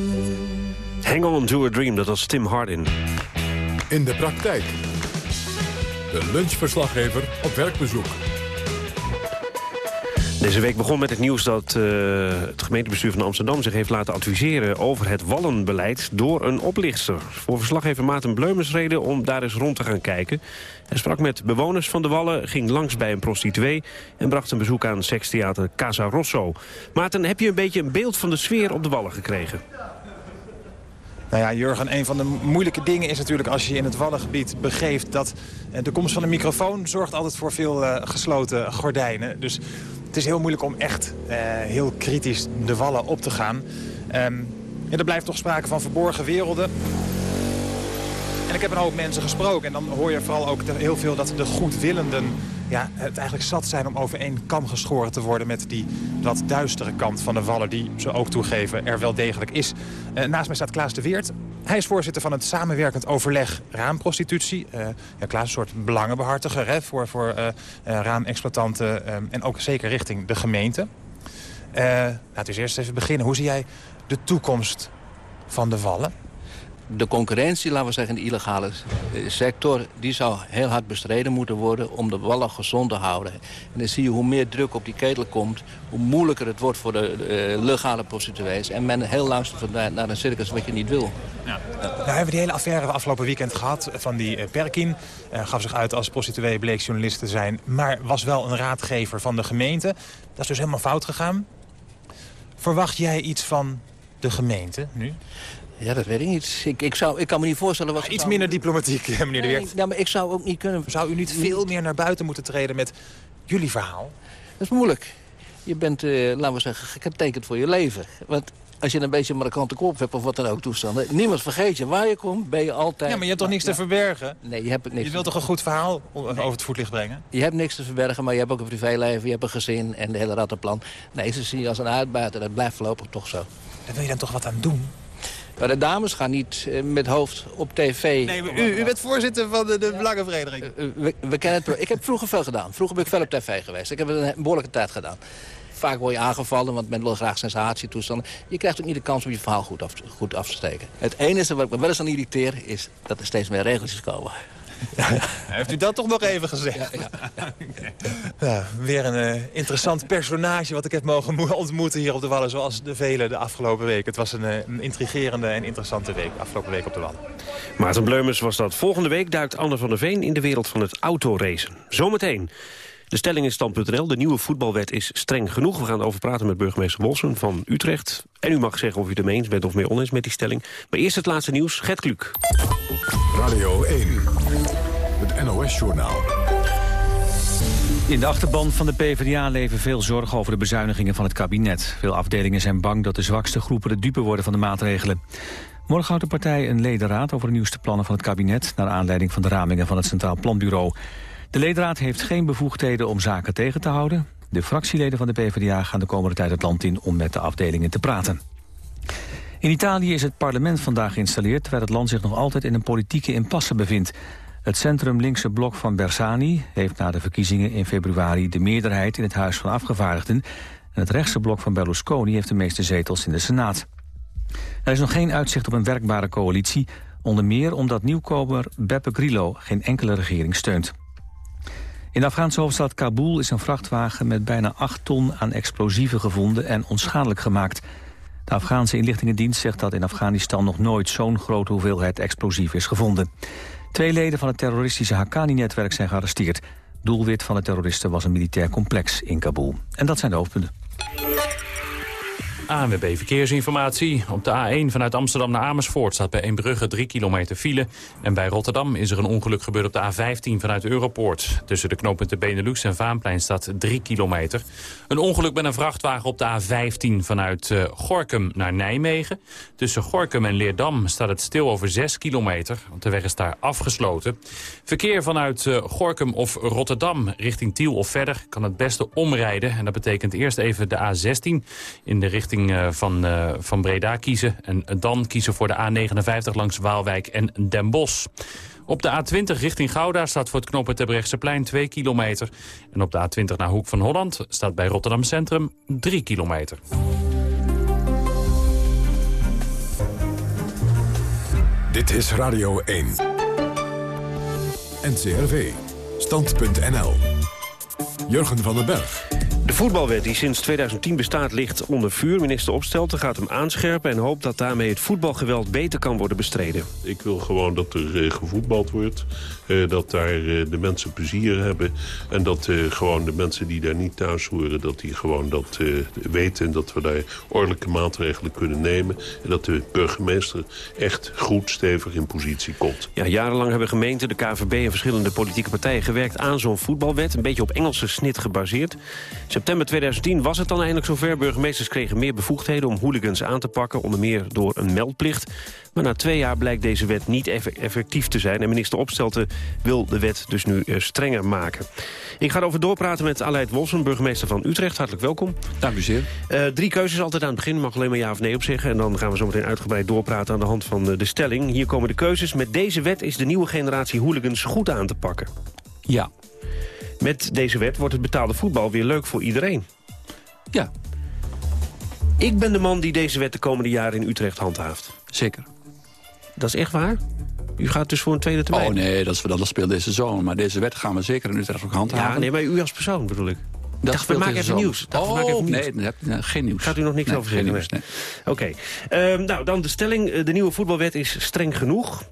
Hang on to a dream, dat was Tim Hardin. In de praktijk. De lunchverslaggever op werkbezoek. Deze week begon met het nieuws dat eh, het gemeentebestuur van Amsterdam... zich heeft laten adviseren over het wallenbeleid door een oplichter. Voor verslaggever Maarten Bleumers reden om daar eens rond te gaan kijken. Hij sprak met bewoners van de Wallen, ging langs bij een prostituee... en bracht een bezoek aan sekstheater Casa Rosso. Maarten, heb je een beetje een beeld van de sfeer op de Wallen gekregen? Nou ja, Jurgen, een van de moeilijke dingen is natuurlijk als je in het Waddengebied begeeft... dat eh, de komst van een microfoon zorgt altijd voor veel eh, gesloten gordijnen. Dus het is heel moeilijk om echt eh, heel kritisch de Wallen op te gaan. Ehm, ja, er blijft toch sprake van verborgen werelden. En ik heb een hoop mensen gesproken. En dan hoor je vooral ook heel veel dat de goedwillenden ja, het eigenlijk zat zijn om over één kam geschoren te worden... met die wat duistere kant van de Wallen die ze ook toegeven er wel degelijk is. Eh, naast mij staat Klaas de Weert. Hij is voorzitter van het samenwerkend overleg raamprostitutie. Eh ja, Klaas, een soort belangenbehartiger hè, voor, voor eh, raamexploitanten... en ook zeker richting de gemeente. Laten we eerst even beginnen. Hoe zie jij de toekomst van de Wallen? De concurrentie, laten we zeggen, in de illegale eh, sector... die zou heel hard bestreden moeten worden om de wallen gezond te houden. En dan zie je hoe meer druk op die ketel komt... hoe moeilijker het wordt voor de eh, legale prostituees. En men heel luistert naar, naar een circus wat je niet wil. Nou hebben we die hele affaire van afgelopen weekend gehad van die eh, Perkin. Eh, gaf zich uit als prostituee, bleek journalist te zijn. Maar was wel een raadgever van de gemeente. Dat is dus helemaal fout gegaan. Verwacht jij iets van de gemeente nu? Ja, dat weet ik niet. Ik, ik, zou, ik kan me niet voorstellen wat... ze Iets minder diplomatiek, eh, meneer de Weert. ja, maar ik zou ook niet kunnen... Zou u niet veel meer naar buiten moeten treden met jullie verhaal? Dat is moeilijk. Je bent, eh, laten we zeggen, getekend voor je leven. Want als je een beetje een markante kop hebt of wat dan ook toestanden... niemand vergeet je. Waar je komt, ben je altijd... Ja, maar je hebt toch niks te verbergen? Nee, je hebt niks Je wilt toch een goed verhaal over het voetlicht brengen? Je hebt niks te verbergen, maar je hebt ook een privéleven, je hebt een gezin en de hele rattenplan. Nee, ze zien je als een uitbuiter, dat blijft voorlopig toch zo. Daar wil je dan toch wat aan doen? Maar de dames gaan niet eh, met hoofd op tv. Nee, maar u, u bent voorzitter van de, de Belangenvereniging. Eh, we, we kennen het. Ik heb vroeger veel gedaan. Vroeger ben ik veel op tv geweest. Ik heb het een behoorlijke tijd gedaan. Vaak word je aangevallen, want men wil graag sensatietoestanden. Je krijgt ook niet de kans om je verhaal goed af, goed af te steken. Het enige wat me wel eens aan irriteer, is dat er steeds meer regeltjes komen. Heeft u dat toch nog even gezegd? Ja, weer een eh, interessant personage wat ik heb mogen mo- ontmoeten hier op de Wallen... zoals de vele de afgelopen week. Het was een, eh, een intrigerende en interessante week, afgelopen week op de Wallen. Maarten Bleumers was dat. Volgende week duikt Anne van der Veen in de wereld van het autoracen. Zometeen. De stelling in stand.nl, de nieuwe voetbalwet is streng genoeg. We gaan erover praten met burgemeester Wolsen van Utrecht. En u mag zeggen of u het ermee eens bent of mee oneens met die stelling. Maar eerst het laatste nieuws, Gert Kluk. Radio 1, het NOS-journaal. In de achterban van de PvdA leven veel zorgen over de bezuinigingen van het kabinet. Veel afdelingen zijn bang dat de zwakste groepen de dupe worden van de maatregelen. Morgen houdt de partij een ledenraad over de nieuwste plannen van het kabinet... naar aanleiding van de ramingen van het Centraal Planbureau. De ledenraad heeft geen bevoegdheden om zaken tegen te houden. De fractieleden van de PvdA gaan de komende tijd het land in om met de afdelingen te praten. In Italië is het parlement vandaag geïnstalleerd... terwijl het land zich nog altijd in een politieke impasse bevindt. Het centrum-linkse blok van Bersani heeft na de verkiezingen in februari... de meerderheid in het Huis van Afgevaardigden. En het rechtse blok van Berlusconi heeft de meeste zetels in de Senaat. Er is nog geen uitzicht op een werkbare coalitie... onder meer omdat nieuwkomer Beppe Grillo geen enkele regering steunt. In de Afghaanse hoofdstad Kabul is een vrachtwagen met bijna 8 ton aan explosieven gevonden en onschadelijk gemaakt. De Afghaanse inlichtingendienst zegt dat in Afghanistan nog nooit zo'n grote hoeveelheid explosief is gevonden. Twee leden van het terroristische Haqqani-netwerk zijn gearresteerd. Doelwit van de terroristen was een militair complex in Kabul. En dat zijn de hoofdpunten. ANWB Verkeersinformatie. Op de A1 vanuit Amsterdam naar Amersfoort staat bij Eembrugge 3 kilometer file. En bij Rotterdam is er een ongeluk gebeurd op de A15 vanuit Europoort. Tussen de knooppunten Benelux en Vaanplein staat 3 kilometer. Een ongeluk met een vrachtwagen op de A15 vanuit uh, Gorkum naar Nijmegen. Tussen Gorkum en Leerdam staat het stil over 6 kilometer. Want de weg is daar afgesloten. Verkeer vanuit uh, Gorkum of Rotterdam richting Tiel of verder kan het beste omrijden. En dat betekent eerst even de A16 in de richting van, uh, van Breda kiezen. En dan kiezen voor de A59 langs Waalwijk en Den Bosch. Op de A20 richting Gouda staat voor het knooppunt plein 2 kilometer. En op de A20 naar Hoek van Holland staat bij Rotterdam Centrum 3 kilometer. Dit is Radio 1. NCRV. Stand.nl. Jurgen van den Berg. De voetbalwet die sinds 2010 bestaat ligt onder vuur. Minister Opstelten gaat hem aanscherpen en hoopt dat daarmee het voetbalgeweld beter kan worden bestreden. Ik wil gewoon dat er uh, gevoetbald wordt. Uh, dat daar uh, de mensen plezier hebben. En dat gewoon de mensen die daar niet thuis horen, dat die gewoon dat weten. En dat we daar ordelijke maatregelen kunnen nemen. En dat de burgemeester echt goed stevig in positie komt. Ja, jarenlang hebben gemeenten, de KVB en verschillende politieke partijen gewerkt aan zo'n voetbalwet. Een beetje op Engelse snit gebaseerd. September 2010 was het dan eindelijk zover. Burgemeesters kregen meer bevoegdheden om hooligans aan te pakken. Onder meer door een meldplicht. Maar na twee jaar blijkt deze wet niet effectief te zijn. En minister Opstelten wil de wet dus nu eh, strenger maken. Ik ga erover doorpraten met Aleid Wolsen, burgemeester van Utrecht. Hartelijk welkom. Dank u zeer. Uh, drie keuzes altijd aan het begin. mag alleen maar ja of nee op zeggen. En dan gaan we zo meteen uitgebreid doorpraten aan de hand van de stelling. Hier komen de keuzes. Met deze wet is de nieuwe generatie hooligans goed aan te pakken. Ja. Met deze wet wordt het betaalde voetbal weer leuk voor iedereen. Ja. Ik ben de man die deze wet de komende jaren in Utrecht handhaaft. Zeker. Dat is echt waar? U gaat dus voor een tweede termijn? Oh nee, dat, is, dat speelt deze zomer. Maar deze wet gaan we zeker in Utrecht ook handhaven. Ja, nee, maar u als persoon bedoel ik. Dat dacht, we maken even nieuws. Dacht, oh, even nieuws. nee, nee, geen nieuws. Gaat u nog niks nee, over zeggen? Nieuws, nee. Oké. Okay. Um, nou, dan de stelling. De nieuwe voetbalwet is streng genoeg.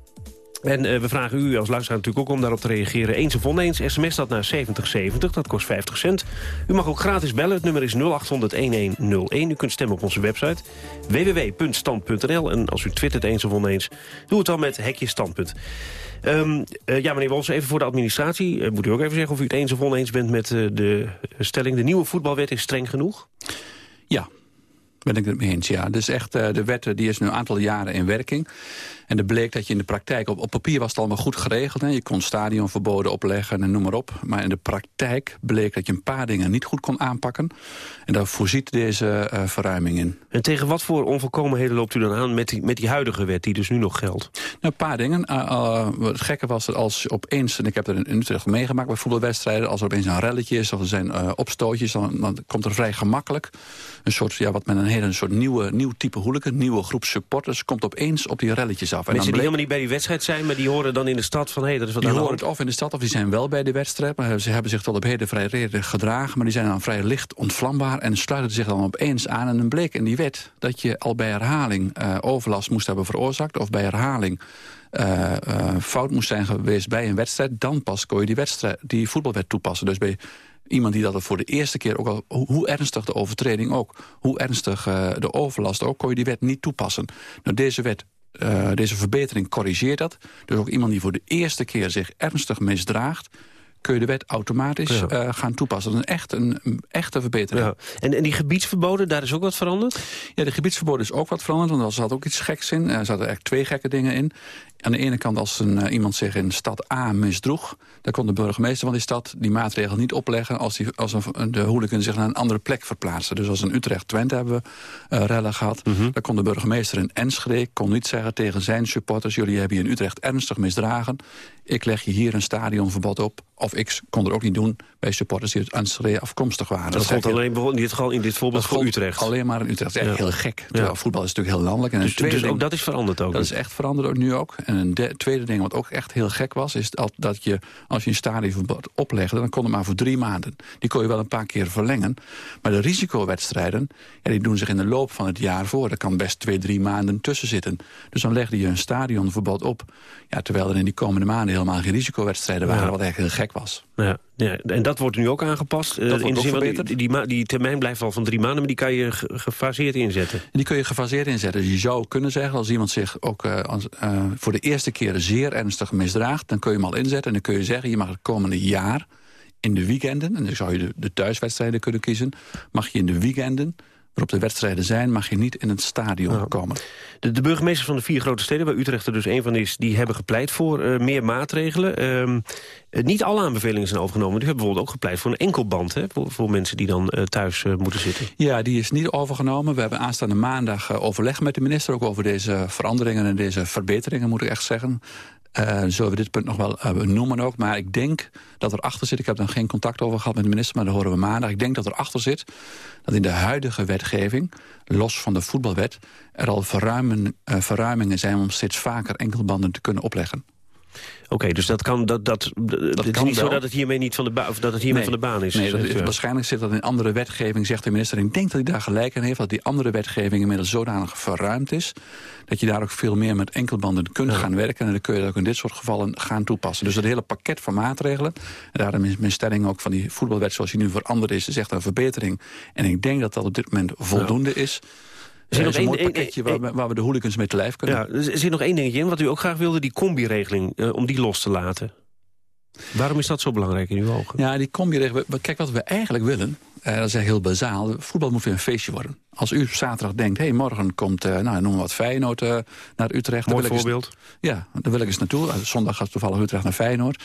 En uh, we vragen u als luisteraar natuurlijk ook om daarop te reageren. Eens of oneens, sms dat naar 7070, dat kost 50 cent. U mag ook gratis bellen, het nummer is 0800-1101. U kunt stemmen op onze website www.stand.nl. En als u twittert eens of oneens, doe het dan met hekje standpunt. Um, uh, ja, meneer Wolfs, even voor de administratie. Uh, moet u ook even zeggen of u het eens of oneens bent met de stelling... de nieuwe voetbalwet is streng genoeg? Ja, ben ik het mee eens, ja. Dus echt, de wet die is nu een aantal jaren in werking. En er bleek dat je in de praktijk... Op, op papier was het allemaal goed geregeld. Hè. Je kon stadionverboden opleggen en noem maar op. Maar in de praktijk bleek dat je een paar dingen niet goed kon aanpakken. En daar voorziet deze uh, verruiming in. En tegen wat voor onvolkomenheden loopt u dan aan... met die, met die huidige wet die dus nu nog geldt? Nou, een paar dingen. Uh, uh, het gekke was dat als opeens... en ik heb er in Utrecht meegemaakt bij voetbalwedstrijden... als er opeens een relletje is of er zijn opstootjes... Dan, dan komt er vrij gemakkelijk een soort... ja, wat men een hele soort nieuwe, nieuw type hooligan... nieuwe groep supporters komt opeens op die relletjes af af. En Mensen die helemaal niet bij die wedstrijd zijn, maar die horen dan in de stad van... hé, hey, dat is wat Die horen het of in de stad of die zijn wel bij de wedstrijd... maar ze hebben zich tot op heden vrij redelijk gedragen... maar die zijn dan vrij licht ontvlambaar en sluiten zich dan opeens aan. En dan bleek in die wet dat je al bij herhaling uh, overlast moest hebben veroorzaakt... of bij herhaling uh, uh, fout moest zijn geweest bij een wedstrijd... dan pas kon je die, wedstrijd, die voetbalwet toepassen. Dus bij Iemand die dat voor de eerste keer, ook al hoe, hoe ernstig de overtreding ook... hoe ernstig uh, de overlast ook, kon je die wet niet toepassen. Nou, deze wet uh, deze verbetering corrigeert dat. Dus ook iemand die voor de eerste keer zich ernstig misdraagt kun je de wet automatisch ja. uh, gaan toepassen. Dat is een, echt, een, een echte verbetering. Ja. En, en die gebiedsverboden, daar is ook wat veranderd? Ja, de gebiedsverboden is ook wat veranderd, want er zat ook iets geks in. Er zaten eigenlijk twee gekke dingen in. Aan de ene kant als een, uh, iemand zich in stad A misdroeg... dan kon de burgemeester van die stad die maatregel niet opleggen... als, die, als een, de hooligan zich naar een andere plek verplaatsen. Dus als in Utrecht-Twente hebben we uh, rellen gehad... Mm -hmm. dan kon de burgemeester in Enschede kon niet zeggen tegen zijn supporters... jullie hebben je in Utrecht ernstig misdragen. Ik leg je hier een stadionverbod op. Of ik kon er ook niet doen bij supporters die uit Enschede afkomstig waren. Dat, gold alleen in dit, geval, in dit voorbeeld voor Utrecht? alleen maar in Utrecht. Dat is ja. heel gek. Terwijl ja. voetbal is natuurlijk heel landelijk. En dus, tweede dus ding, ook dat is veranderd ook? Dat is echt veranderd ook nu ook. En een de, tweede ding wat ook echt heel gek was... is dat, dat je, als je een stadionverbod oplegde... dan kon het maar voor drie maanden. Die kon je wel een paar keer verlengen. Maar de risicowedstrijden... Ja, die doen zich in de loop van het jaar voor. Er kan best twee, drie maanden tussen zitten. Dus dan legde je een stadionverbod op. Ja, terwijl er in die komende maanden helemaal geen risicowedstrijden waren... Ja. wat eigenlijk heel gek was. Ja, ja, en dat wordt nu ook aangepast. Dat uh, in de zin die, die, die, termijn blijft wel van drie maanden... maar die kan je gefaseerd inzetten. Die kun je gefaseerd inzetten. Dus je zou kunnen zeggen, als iemand zich ook uh, als, uh, voor de eerste keer zeer ernstig misdraagt... dan kun je hem al inzetten en dan kun je zeggen... je mag het komende jaar in de weekenden... en dan zou je de, de thuiswedstrijden kunnen kiezen... mag je in de weekenden waarop de wedstrijden zijn, mag je niet in het stadion ja. komen. De, de, burgemeesters van de vier grote steden, waar Utrecht er dus een van is... die hebben gepleit voor uh, meer maatregelen. Uh, niet alle aanbevelingen zijn overgenomen. Die hebben bijvoorbeeld ook gepleit voor een enkelband... Hè, voor, voor mensen die dan uh, thuis moeten zitten. Ja, die is niet overgenomen. We hebben aanstaande maandag overleg met de minister... ook over deze veranderingen en deze verbeteringen, moet ik echt zeggen. Uh, zullen we dit punt nog wel uh, noemen ook. Maar ik denk dat er achter zit... ik heb er geen contact over gehad met de minister... maar dat horen we maandag. Ik denk dat er achter zit dat in de huidige wetgeving... los van de voetbalwet... er al verruimen, uh, verruimingen zijn om steeds vaker enkelbanden te kunnen opleggen. Oké, okay, dus dat kan. Dat, dat, dat het is niet wel. zo dat het hiermee niet van de, ba of dat het hiermee nee, van de baan is. Nee, dat is, waarschijnlijk zit dat in andere wetgeving, zegt de minister. Ik denk dat hij daar gelijk aan heeft, dat die andere wetgeving inmiddels zodanig verruimd is. Dat je daar ook veel meer met enkelbanden kunt ja. gaan werken. En dan kun je dat ook in dit soort gevallen gaan toepassen. Dus dat hele pakket van maatregelen. En daarom is mijn stelling ook van die voetbalwet zoals die nu veranderd is, is echt een verbetering. En ik denk dat dat op dit moment voldoende ja. is. Er is een mooi pakketje waar, we, waar we de hooligans mee te lijf kunnen. Ja, er zit nog één dingetje in, wat u ook graag wilde, die combi-regeling, uh, om die los te laten. Waarom is dat zo belangrijk in uw ogen? Ja, die combi-regeling, kijk wat we eigenlijk willen, uh, dat is heel bazaal, voetbal moet weer een feestje worden. Als u zaterdag denkt, hey, morgen komt, uh, nou, noem wat, Feyenoord uh, naar Utrecht. Mooi voorbeeld. Eens, ja, daar wil ik eens naartoe. Zondag gaat toevallig Utrecht naar Feyenoord.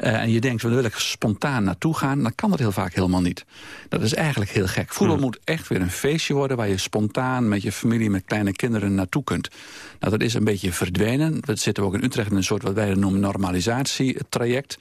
Uh, en je denkt, daar wil ik spontaan naartoe gaan... dan kan dat heel vaak helemaal niet. Dat is eigenlijk heel gek. Voetbal mm. moet echt weer een feestje worden... waar je spontaan met je familie, met kleine kinderen naartoe kunt. Nou, dat is een beetje verdwenen. We zitten ook in Utrecht in een soort wat wij noemen normalisatietraject.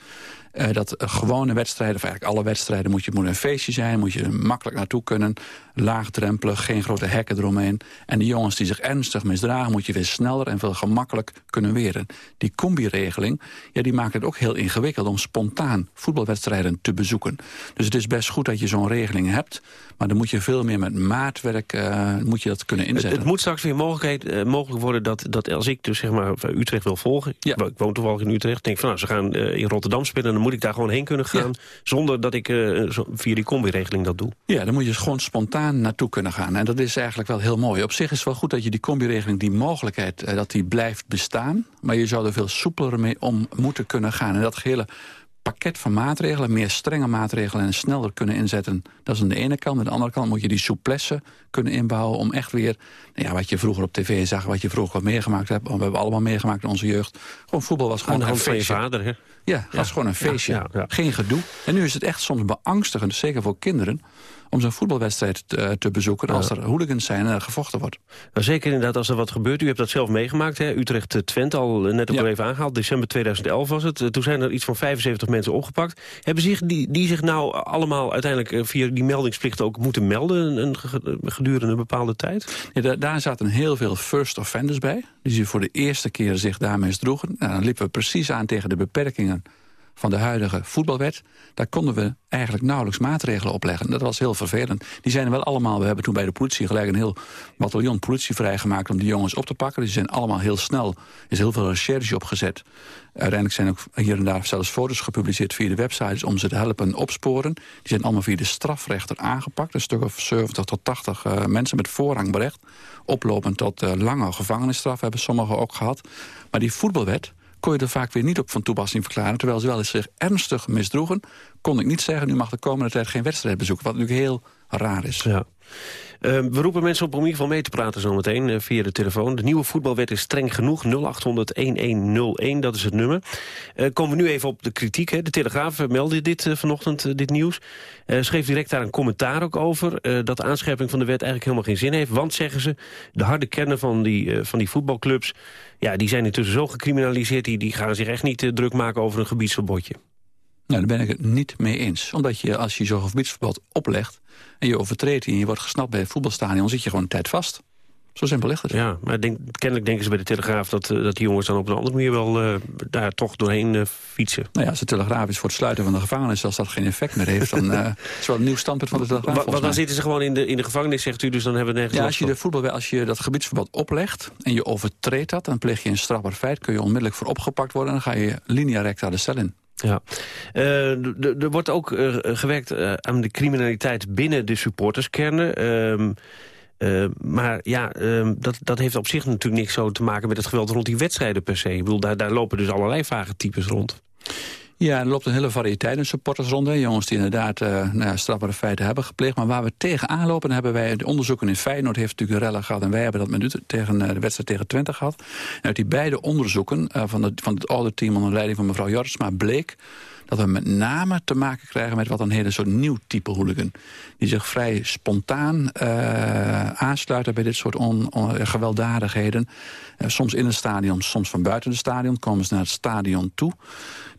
Uh, dat gewone wedstrijden, of eigenlijk alle wedstrijden... Moet je, moet een feestje zijn, moet je makkelijk naartoe kunnen. Laagdrempelig, geen grote hekken eromheen. En die jongens die zich ernstig misdragen... moet je weer sneller en veel gemakkelijk kunnen weren. Die combi-regeling, ja, die maakt het ook heel ingewikkeld... om spontaan voetbalwedstrijden te bezoeken. Dus het is best goed dat je zo'n regeling hebt... maar dan moet je veel meer met maatwerk uh, moet je dat kunnen inzetten. Het, het moet straks weer mogelijkheid, uh, mogelijk worden dat, dat als ik dus zeg maar Utrecht wil volgen... Ja. ik woon toevallig in Utrecht, denk van nou, ze gaan in Rotterdam spelen... dan moet ik daar gewoon heen kunnen gaan... Ja. zonder dat ik uh, zo, via die combi-regeling dat doe. Ja, dan moet je gewoon spontaan naartoe kunnen gaan. En dat is eigenlijk wel heel mooi. Op zich is het wel goed dat je die combi-regeling, die mogelijkheid... Uh, dat die blijft bestaan. Maar je zou er veel soepeler mee om moeten kunnen gaan. En dat gehele pakket van maatregelen, meer strenge maatregelen... en sneller kunnen inzetten. Dat is aan de ene kant. Aan de andere kant moet je die souplesse kunnen inbouwen... om echt weer, nou ja, wat je vroeger op tv zag... wat je vroeger wat meegemaakt hebt. We hebben allemaal meegemaakt in onze jeugd. Gewoon voetbal was gewoon een feestje. Vader, hè? Ja, dat was ja. gewoon een feestje. Ja, ja, Geen gedoe. En nu is het echt soms beangstigend, zeker voor kinderen om zo'n voetbalwedstrijd te, te bezoeken... als er hooligans zijn en er gevochten wordt. Nou, zeker inderdaad als er wat gebeurt. U hebt dat zelf meegemaakt, hè? Utrecht-Twente, al net ook ja. even aangehaald. December 2011 was het. Toen zijn er iets van 75 mensen opgepakt. Hebben zich die, die zich nou allemaal uiteindelijk via die meldingsplicht ook moeten melden... Een, gedurende een bepaalde tijd? Ja, daar, daar zaten heel veel first offenders bij. Die zich voor de eerste keer zich daarmee droegen. Nou, dan liepen we precies aan tegen de beperkingen van de huidige voetbalwet... daar konden we eigenlijk nauwelijks maatregelen opleggen. Dat was heel vervelend. Die zijn er wel allemaal... We hebben toen bij de politie gelijk een heel bataljon politie vrijgemaakt... om die jongens op te pakken. Die zijn allemaal heel snel. Er is heel veel recherche opgezet. Uiteindelijk zijn ook hier en daar zelfs foto's gepubliceerd via de websites... om ze te helpen opsporen. Die zijn allemaal via de strafrechter aangepakt. Een stuk of 70 tot 80 uh, mensen met voorrangberecht. Oplopend tot uh, lange gevangenisstraf hebben sommigen ook gehad. Maar die voetbalwet kon je er vaak weer niet op van toepassing verklaren... terwijl ze wel eens zich ernstig misdroegen... kon ik niet zeggen, u mag de komende tijd geen wedstrijd bezoeken... wat natuurlijk heel raar is. Ja. Uh, we roepen mensen op om in ieder geval mee te praten zometeen uh, via de telefoon. De nieuwe voetbalwet is streng genoeg. 0800-1101, dat is het nummer. Uh, komen we nu even op de kritiek. Hè. De Telegraaf meldde dit vanochtend, dit nieuws. schreef direct daar een commentaar ook over. dat de aanscherping van de wet eigenlijk helemaal geen zin heeft. Want, zeggen ze, de harde kernen van die, van die voetbalclubs... Ja, die zijn intussen zo gecriminaliseerd... die, die gaan zich echt niet druk maken over een gebiedsverbodje. Nou, daar ben ik het niet mee eens. Omdat je, als je zo'n gebiedsverbod oplegt... en je overtreedt en je wordt gesnapt bij het voetbalstadion... zit je gewoon een tijd vast. Zo simpel ligt het. Ja, maar denk, kennelijk denken ze bij de Telegraaf... dat, uh, dat die jongens dan op een andere manier wel uh, daar toch doorheen uh, fietsen. Nou ja, als de Telegraaf is voor het sluiten van de gevangenis... als dat geen effect meer heeft, dan is het wel een nieuw standpunt van de Telegraaf. Want dan zitten ze gewoon in de, in de gevangenis, zegt u, dus dan hebben we nergens Ja, als je, de voetbal, als je dat gebiedsverbod oplegt en je overtreedt dat... dan pleeg je een strafbaar feit, kun je onmiddellijk voor opgepakt worden... en dan ga je linea recta de cel in. Ja, uh, er wordt ook uh, gewerkt uh, aan de criminaliteit binnen de supporterskernen. Uh, maar ja, uh, dat, dat heeft op zich natuurlijk niks zo te maken met het geweld rond die wedstrijden per se. Ik bedoel, daar, daar lopen dus allerlei vage types rond. Ja, er loopt een hele variëteit in supporters rond. Jongens die inderdaad uh, nou strafbare feiten hebben gepleegd. Maar waar we tegenaan lopen, hebben wij de onderzoeken in Feyenoord... heeft natuurlijk rellen gehad en wij hebben dat met tegen uh, de wedstrijd tegen Twente gehad. Uit die beide onderzoeken van, de, van het oude team onder leiding van mevrouw Jortsma bleek dat we met name te maken krijgen met wat een hele soort nieuw type hooligan. Die zich vrij spontaan aansluiten bij dit soort on, gewelddadigheden. Soms in het stadion, soms van buiten het stadion. Komen ze naar het stadion toe.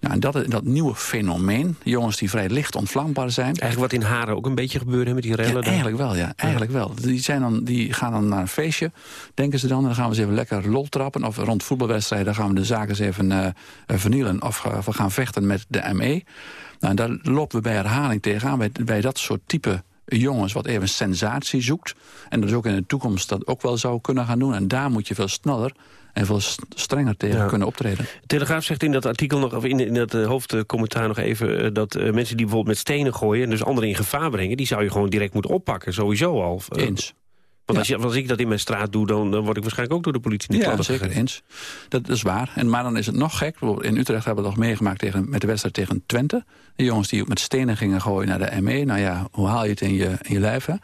Nou, en dat, dat nieuwe fenomeen, jongens die vrij licht ontvlambaar zijn. Eigenlijk wat in Haren ook een beetje gebeurde met die rellen. Ja, eigenlijk wel, ja. Eigenlijk wel. Die, zijn dan, die gaan dan naar een feestje, denken ze dan. En dan gaan we ze even lekker lol trappen. Of rond voetbalwedstrijden gaan we de zaken eens even uh, vernielen. Of uh, we gaan vechten met de ME. Nou, en daar lopen we bij herhaling tegenaan. Bij, bij dat soort type jongens wat even sensatie zoekt. En dat is ook in de toekomst dat ook wel zou kunnen gaan doen. En daar moet je veel sneller en veel strenger tegen ja. kunnen optreden. De Telegraaf zegt in dat artikel nog, of in, in dat uh, hoofdcommentaar nog even... Uh, dat uh, mensen die bijvoorbeeld met stenen gooien en dus anderen in gevaar brengen... die zou je gewoon direct moeten oppakken, sowieso al. Eens. Want als, je, als, ik dat in mijn straat doe, dan, dan word ik waarschijnlijk ook door de politie niet Ja, zeker eens. Dat is waar. En, maar dan is het nog gek. In Utrecht hebben we het nog meegemaakt tegen, met de wedstrijd tegen Twente. De jongens die met stenen gingen gooien naar de ME. Nou ja, hoe haal je het in je, in je lijf, hè?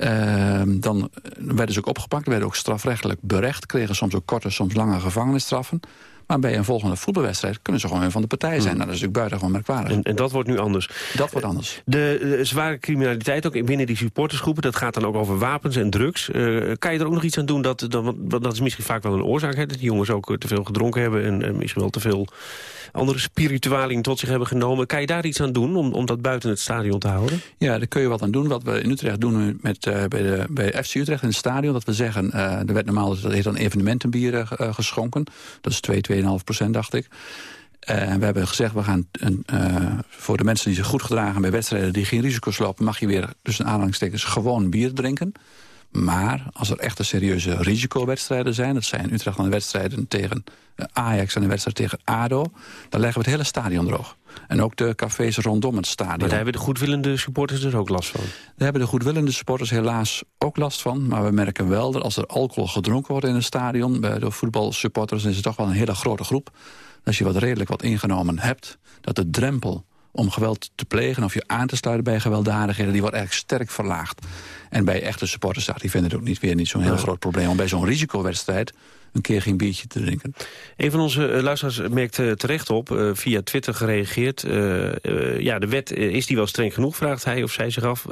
Uh, dan werden ze ook opgepakt, werden ook strafrechtelijk berecht... kregen soms ook korte, soms lange gevangenisstraffen. Maar bij een volgende voetbalwedstrijd kunnen ze gewoon weer van de partij zijn. Hmm. Nou, dat is natuurlijk buitengewoon merkwaardig. En, en, dat wordt nu anders? Dat wordt anders. De, de, zware criminaliteit ook binnen die supportersgroepen... dat gaat dan ook over wapens en drugs. Uh, kan je er ook nog iets aan doen? Dat, dat, dat is misschien vaak wel een oorzaak. Hè, dat die jongens ook te veel gedronken hebben... en, en misschien wel te veel andere spiritualing tot zich hebben genomen. Kan je daar iets aan doen om, om dat buiten het stadion te houden? Ja, daar kun je wat aan doen. Wat we in Utrecht doen met, uh, bij, de, bij FC Utrecht in het stadion... dat we zeggen, uh, er werd normaal dat heet dan evenementenbier uh, geschonken. Dat is 2, 2,5 procent, dacht ik. En we hebben gezegd, we gaan een, voor de mensen die zich goed gedragen bij wedstrijden... die geen risico's lopen, mag je weer tussen aanhalingstekens gewoon bier drinken. Maar als er echte serieuze risicowedstrijden zijn... dat zijn Utrecht aan wedstrijden tegen Ajax en een wedstrijd tegen ADO... dan leggen we het hele stadion droog. En ook de cafés rondom het stadion. Maar daar hebben de goedwillende supporters dus ook last van? Daar hebben de goedwillende supporters helaas ook last van. Maar we merken wel dat als er alcohol gedronken wordt in een stadion... bij de voetbalsupporters is het toch wel een hele grote groep. Als je wat redelijk wat ingenomen hebt... dat de drempel om geweld te plegen of je aan te sluiten bij gewelddadigheden... die wordt eigenlijk sterk verlaagd. En bij echte supporters, die vinden het ook niet weer niet zo'n heel ja. groot probleem... om bij zo'n risicowedstrijd een keer geen biertje te drinken. Een van onze uh, luisteraars merkt uh, terecht op, uh, via Twitter gereageerd... ja, de wet is die wel streng genoeg, vraagt hij of zij zich af.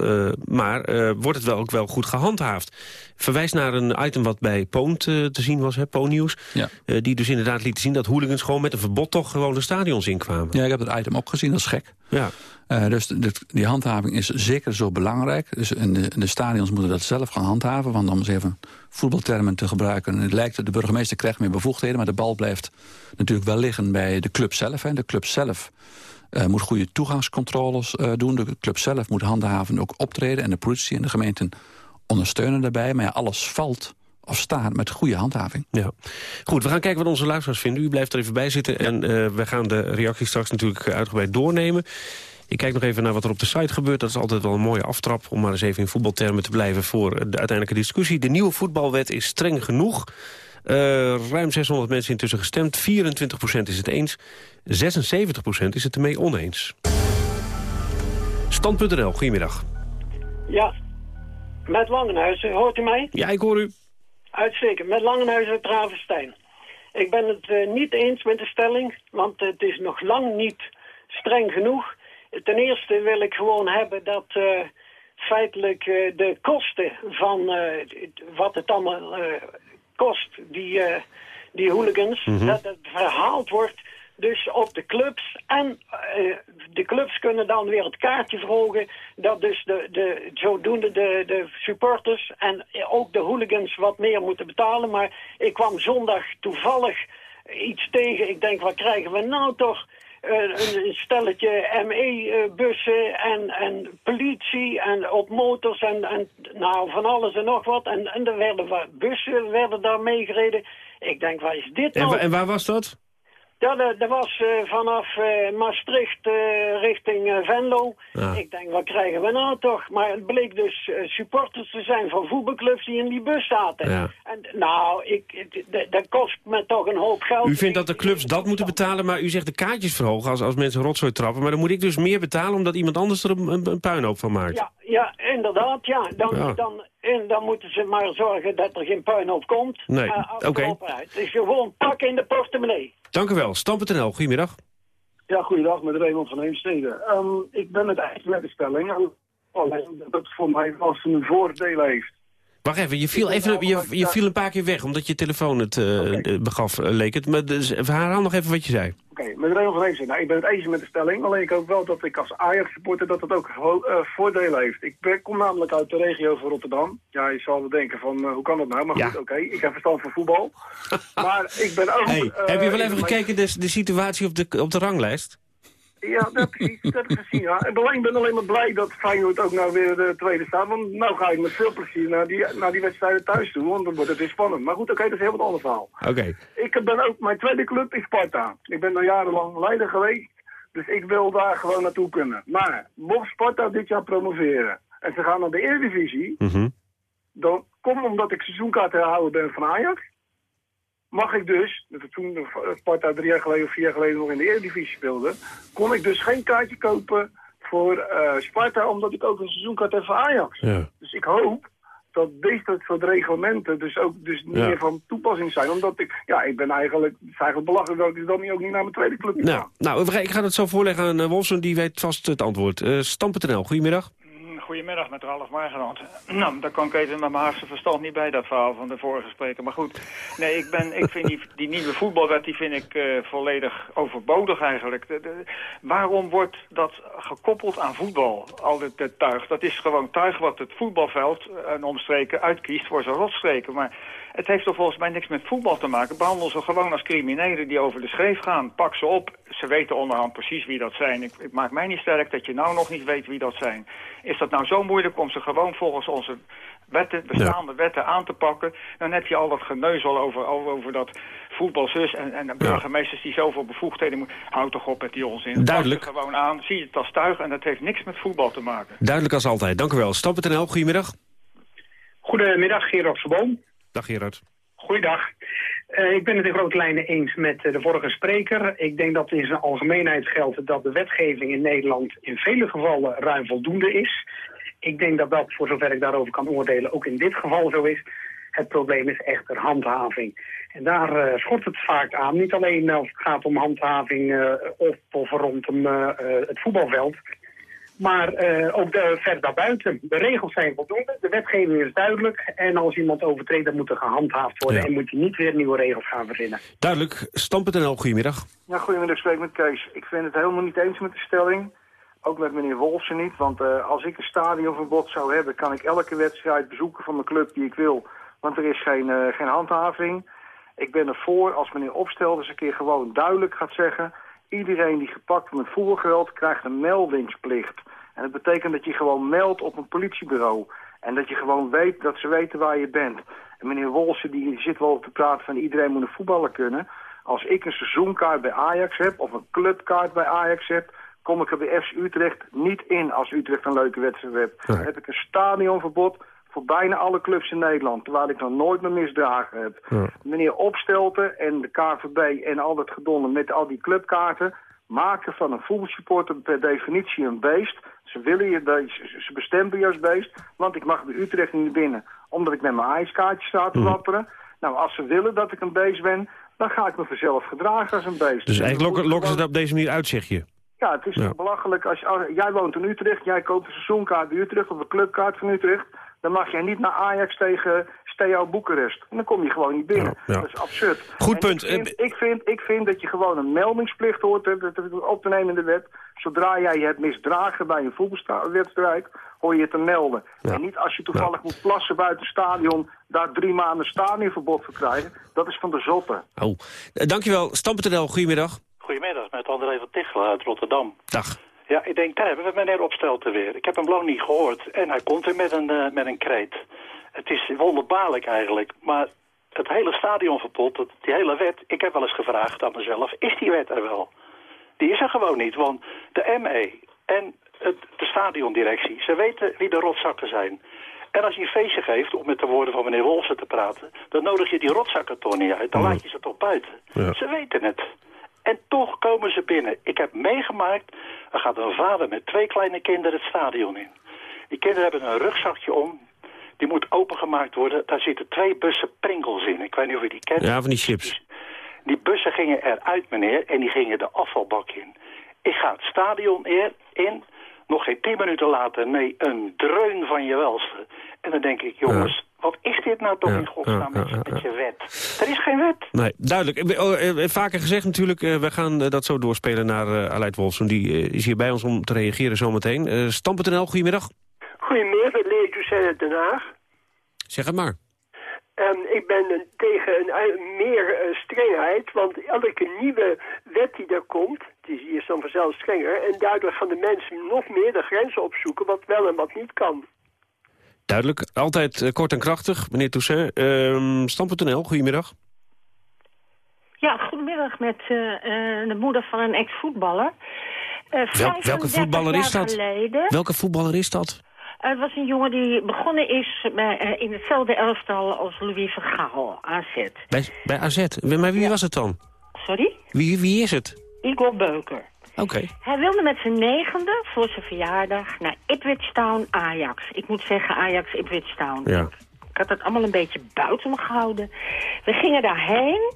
maar wordt het wel ook wel goed gehandhaafd? Verwijst naar een item wat bij Poon te, te zien was, Poon Nieuws. Ja. die dus inderdaad liet zien dat hooligans gewoon met een verbod toch gewoon de stadions inkwamen. Ja, ik heb het item ook gezien, dat is gek. Ja. Eh, dus de- die handhaving is zeker zo belangrijk. Dus in de, stadions moeten dat zelf gaan handhaven. Want om eens even voetbaltermen te gebruiken... het lijkt dat de burgemeester krijgt meer bevoegdheden... maar de bal blijft natuurlijk wel liggen bij de club zelf. Hè. De club zelf eh, moet goede toegangscontroles eh, doen. De club zelf moet handhaven ook optreden. En de politie en de gemeenten ondersteunen daarbij. Maar ja, alles valt of staat met goede handhaving. Ja. Goed, we gaan kijken wat onze luisteraars vinden. U blijft er even bij zitten en eh, we gaan de reacties straks natuurlijk eh, uitgebreid doornemen. Ik kijk nog even naar wat er op de site gebeurt. Dat is altijd wel een mooie aftrap om maar eens even in voetbaltermen te blijven voor de uiteindelijke discussie. De nieuwe voetbalwet is streng genoeg. Eh, ruim 600 mensen intussen gestemd. 24% is het eens. 76% is het ermee oneens. Stand.nl, goedemiddag. Ja, met Langenhuizen. Hoort u mij? Ja, ik hoor u. Uitstekend. Met Langenhuizen uit Ravenstein. Ik ben het eh, niet eens met de stelling, want het is nog lang niet streng genoeg. Ten eerste wil ik gewoon hebben dat eh, feitelijk eh, de kosten van wat het allemaal kost, die, die hooligans, Mhm. dat het verhaald wordt dus op de clubs. En eh, de clubs kunnen dan weer het kaartje verhogen. Dat dus de, de, zodoende de, de supporters en ook de hooligans wat meer moeten betalen. Maar ik kwam zondag toevallig iets tegen. Ik denk, wat krijgen we nou toch? Eh, een, stelletje ME-bussen en, en politie en op motors en, en nou, van alles en nog wat. En, en er werden bussen werden daar meegereden. Ik denk, wat is dit nou? en waar was dat? Ja, dat, dat was eh, vanaf eh, Maastricht eh, richting Venlo. Ja. Ik denk, wat krijgen we nou toch? Maar het bleek dus supporters te zijn van voetbalclubs die in die bus zaten. Ja. En nou, ik, dat kost me toch een hoop geld. U vindt dat de clubs dat moeten betalen, maar u zegt de kaartjes verhogen als, als mensen rotzooi trappen. Maar dan moet ik dus meer betalen omdat iemand anders er een, een, een puinhoop van maakt. Ja, ja, inderdaad, ja. Dan, Ja. Dan, en dan moeten ze maar zorgen dat er geen puinhoop komt. Nee, Eh, oké. Het is gewoon pakken in de portemonnee. Dank u wel. Stam.nl, goedemiddag. Ja, goeiedag, met Raymond van Heemstede. Ehm, ik ben het eens met de stelling. Alleen dat het voor mij wel zijn voordelen heeft. Wacht even, je viel, even, je, je viel een paar keer weg omdat je telefoon het eh, begaf, eh, leek het. Maar dus, herhaal nog even wat je zei. Oké, met Raymond van Heemstede. Nou, ik ben het eens met de stelling. Alleen ik hoop wel dat ik als Ajax-supporter dat het ook eh, voordelen heeft. Ik ben, kom namelijk uit de regio van Rotterdam. Ja, je zal wel denken van, hoe kan dat nou? Maar goed, oké, ik heb verstand van voetbal. maar ik ben ook... Hey, heb je wel even gekeken de, de situatie op de, op de ranglijst? Ja, dat precies. Dat heb ik gezien. Ja. Ik ben alleen maar blij dat Feyenoord ook nou weer de tweede staat. Want nou ga ik met veel plezier naar die, naar die wedstrijden thuis toe. Want dan wordt het weer spannend. Maar goed, oké, dat is heel wat ander verhaal. Oké. Ik ben ook, mijn tweede club is Sparta. Ik ben daar jarenlang leider geweest. Dus ik wil daar gewoon naartoe kunnen. Maar mocht Sparta dit jaar promoveren en ze gaan naar de Eredivisie, dan kom omdat ik seizoenkaarthouder ben van Ajax, mag ik dus, dat toen Sparta drie jaar geleden of vier jaar geleden nog in de Eredivisie speelde, kon ik dus geen kaartje kopen voor eh, Sparta, omdat ik ook een seizoenkaart heb voor Ajax. Ja. Dus ik hoop dat deze soort reglementen dus ook dus niet Ja. meer van toepassing zijn. Omdat ik, ja, ik ben eigenlijk, het is eigenlijk belachelijk dat ik dan niet, ook niet naar mijn tweede club ga. Nou, nou, ik ga het zo voorleggen aan eh, Wolfson, die weet vast het antwoord. Eh Stam.nl, goedemiddag. Goedemiddag, met Ralf Margenand. Nou, daar kan ik even met mijn hardste verstand niet bij, dat verhaal van de vorige spreker. Maar goed, nee, ik, ben, ik vind die, nieuwe voetbalwet die vind ik eh, volledig overbodig eigenlijk. Waarom wordt dat gekoppeld aan voetbal, al dit, dit tuig? Dat is gewoon tuig wat het voetbalveld en omstreken uitkiest voor zijn rotstreken. Maar het heeft toch volgens mij niks met voetbal te maken. Behandel ze gewoon als criminelen die over de schreef gaan. Pak ze op. Ze weten onderhand precies wie dat zijn. Ik, het maakt mij niet sterk dat je nou nog niet weet wie dat zijn. Is dat nou zo moeilijk om ze gewoon volgens onze wetten, bestaande wetten aan te pakken? Dan heb je al dat geneuzel over, over, over dat voetbalzus en, en de burgemeesters die zoveel bevoegdheden moeten. Houd toch op met die onzin. Duidelijk. Pak ze gewoon aan. Zie het als tuig en dat heeft niks met voetbal te maken. Duidelijk als altijd. Dank u wel. Stam.nl, goedemiddag. Goedemiddag, Gerard Verboom. Dag Gerard. Goeiedag. Eh, ik ben het in grote lijnen eens met eh, de vorige spreker. Ik denk dat in zijn algemeenheid geldt dat de wetgeving in Nederland in vele gevallen ruim voldoende is. Ik denk dat dat, voor zover ik daarover kan oordelen, ook in dit geval zo is. Het probleem is echter handhaving. En daar eh, schort het vaak aan. Niet alleen als het gaat om handhaving eh, op of rondom het voetbalveld. Maar eh, ook de, ver daarbuiten. De regels zijn voldoende, de wetgeving is duidelijk. En als iemand overtreedt, dan moet er gehandhaafd worden. Ja. En moet je niet weer nieuwe regels gaan verzinnen. Duidelijk. Stam.nl, goedemiddag. Ja, goedemiddag, ik spreek met Kees. Ik vind het helemaal niet eens met de stelling. Ook met meneer Wolfsen niet. Want eh, als ik een stadionverbod zou hebben... kan ik elke wedstrijd bezoeken van de club die ik wil. Want er is geen, uh, geen handhaving. Ik ben ervoor als meneer Opstel eens een keer gewoon duidelijk gaat zeggen... iedereen die gepakt wordt met voergeweld krijgt een meldingsplicht. En dat betekent dat je gewoon meldt op een politiebureau. En dat je gewoon weet dat ze weten waar je bent. En meneer Wolsen die zit wel te praten van iedereen moet een voetballer kunnen. Als ik een seizoenkaart bij Ajax heb of een clubkaart bij Ajax heb... kom ik er bij FC Utrecht niet in als Utrecht een leuke wedstrijd heeft. Heb ik een stadionverbod voor bijna alle clubs in Nederland. Terwijl ik nog nooit meer misdragen heb. Meneer Opstelten en de KVB en al dat gedonnen met al die clubkaarten... maken van een voetbalsupporter per definitie een beest. Ze, willen je, ze bestempen je als beest, want ik mag bij Utrecht niet binnen. Omdat ik met mijn ijskaartje sta te wapperen. Nou, als ze willen dat ik een beest ben, dan ga ik me vanzelf gedragen als een beest. Dus eigenlijk lokken, lokken ze dat op deze manier uit, zeg je? Ja, het is belachelijk. Als, als, jij woont in Utrecht, jij koopt een seizoenkaart bij Utrecht of een clubkaart van Utrecht. Dan mag jij niet naar Ajax tegen Steaua Boekarest. En dan kom je gewoon niet binnen. Dat is absurd. Goed punt. Ik vind, ik vind, ik, vind, dat je gewoon een meldingsplicht hoort op te nemen in de wet. Zodra jij je hebt misdragen bij een voetbalwedstrijd, hoor je het te melden. En niet als je toevallig moet plassen buiten het stadion, daar drie maanden stadionverbod voor krijgen. Dat is van de zotte. Oh, dankjewel. Stam.nl, goedemiddag. Goedemiddag, met André van Tichelen uit Rotterdam. Dag. Ja, ik denk, daar hebben we meneer Opstelten weer. Ik heb hem lang niet gehoord en hij komt weer met een, uh, met een kreet. Het is wonderbaarlijk eigenlijk, maar het hele stadionverbod, die hele wet... ik heb wel eens gevraagd aan mezelf, is die wet er wel? Die is er gewoon niet, want de ME en het, de stadiondirectie... ze weten wie de rotzakken zijn. En als je een feestje geeft, om met de woorden van meneer Wolfsen te praten... dan nodig je die rotzakken toch niet uit, dan laat je ze toch buiten. Ze weten het. En toch komen ze binnen. Ik heb meegemaakt, er gaat een vader met twee kleine kinderen het stadion in. Die kinderen hebben een rugzakje om, die moet opengemaakt worden. Daar zitten twee bussen Pringles in. Ik weet niet of je die kent. Ja, van die chips. Die bussen gingen eruit, meneer, en die gingen de afvalbak in. Ik ga het stadion in, nog geen tien minuten later, nee, een dreun van je welste. En dan denk ik, jongens, wat is dit nou toch in godsnaam met, met, je wet? Er is geen wet. Nee, duidelijk. Oh, vaker gezegd natuurlijk, we gaan dat zo doorspelen naar uh, Aleid Wolfson. Die is hier bij ons om te reageren zometeen. Uh, Stam.nl, goedemiddag. Goedemiddag, Leer Toussaint Den Haag. Zeg het maar. Um, ik ben tegen een, meer uh, strengheid, want elke nieuwe wet die er komt, die is dan vanzelf strenger. En daardoor gaan de mensen nog meer de grenzen opzoeken wat wel en wat niet kan. Duidelijk. Altijd uh, kort en krachtig, meneer Toussaint. Uh, Stam.nl, goedemiddag. Ja, goedemiddag met uh, de moeder van een ex-voetballer. Wel, welke voetballer is dat? Geleden, welke voetballer is dat? Het was een jongen die begonnen is bij, in hetzelfde elftal als Louis van Gaal, AZ. Bij, bij AZ? Maar wie ja. was het dan? Sorry? Wie, wie is het? Igor Beuker. Oké. Okay. Hij wilde met zijn negende voor zijn verjaardag naar Ipswich Town Ajax. Ik moet zeggen Ajax Ipswich Town. Ja. Ik had dat allemaal een beetje buiten me gehouden. We gingen daarheen.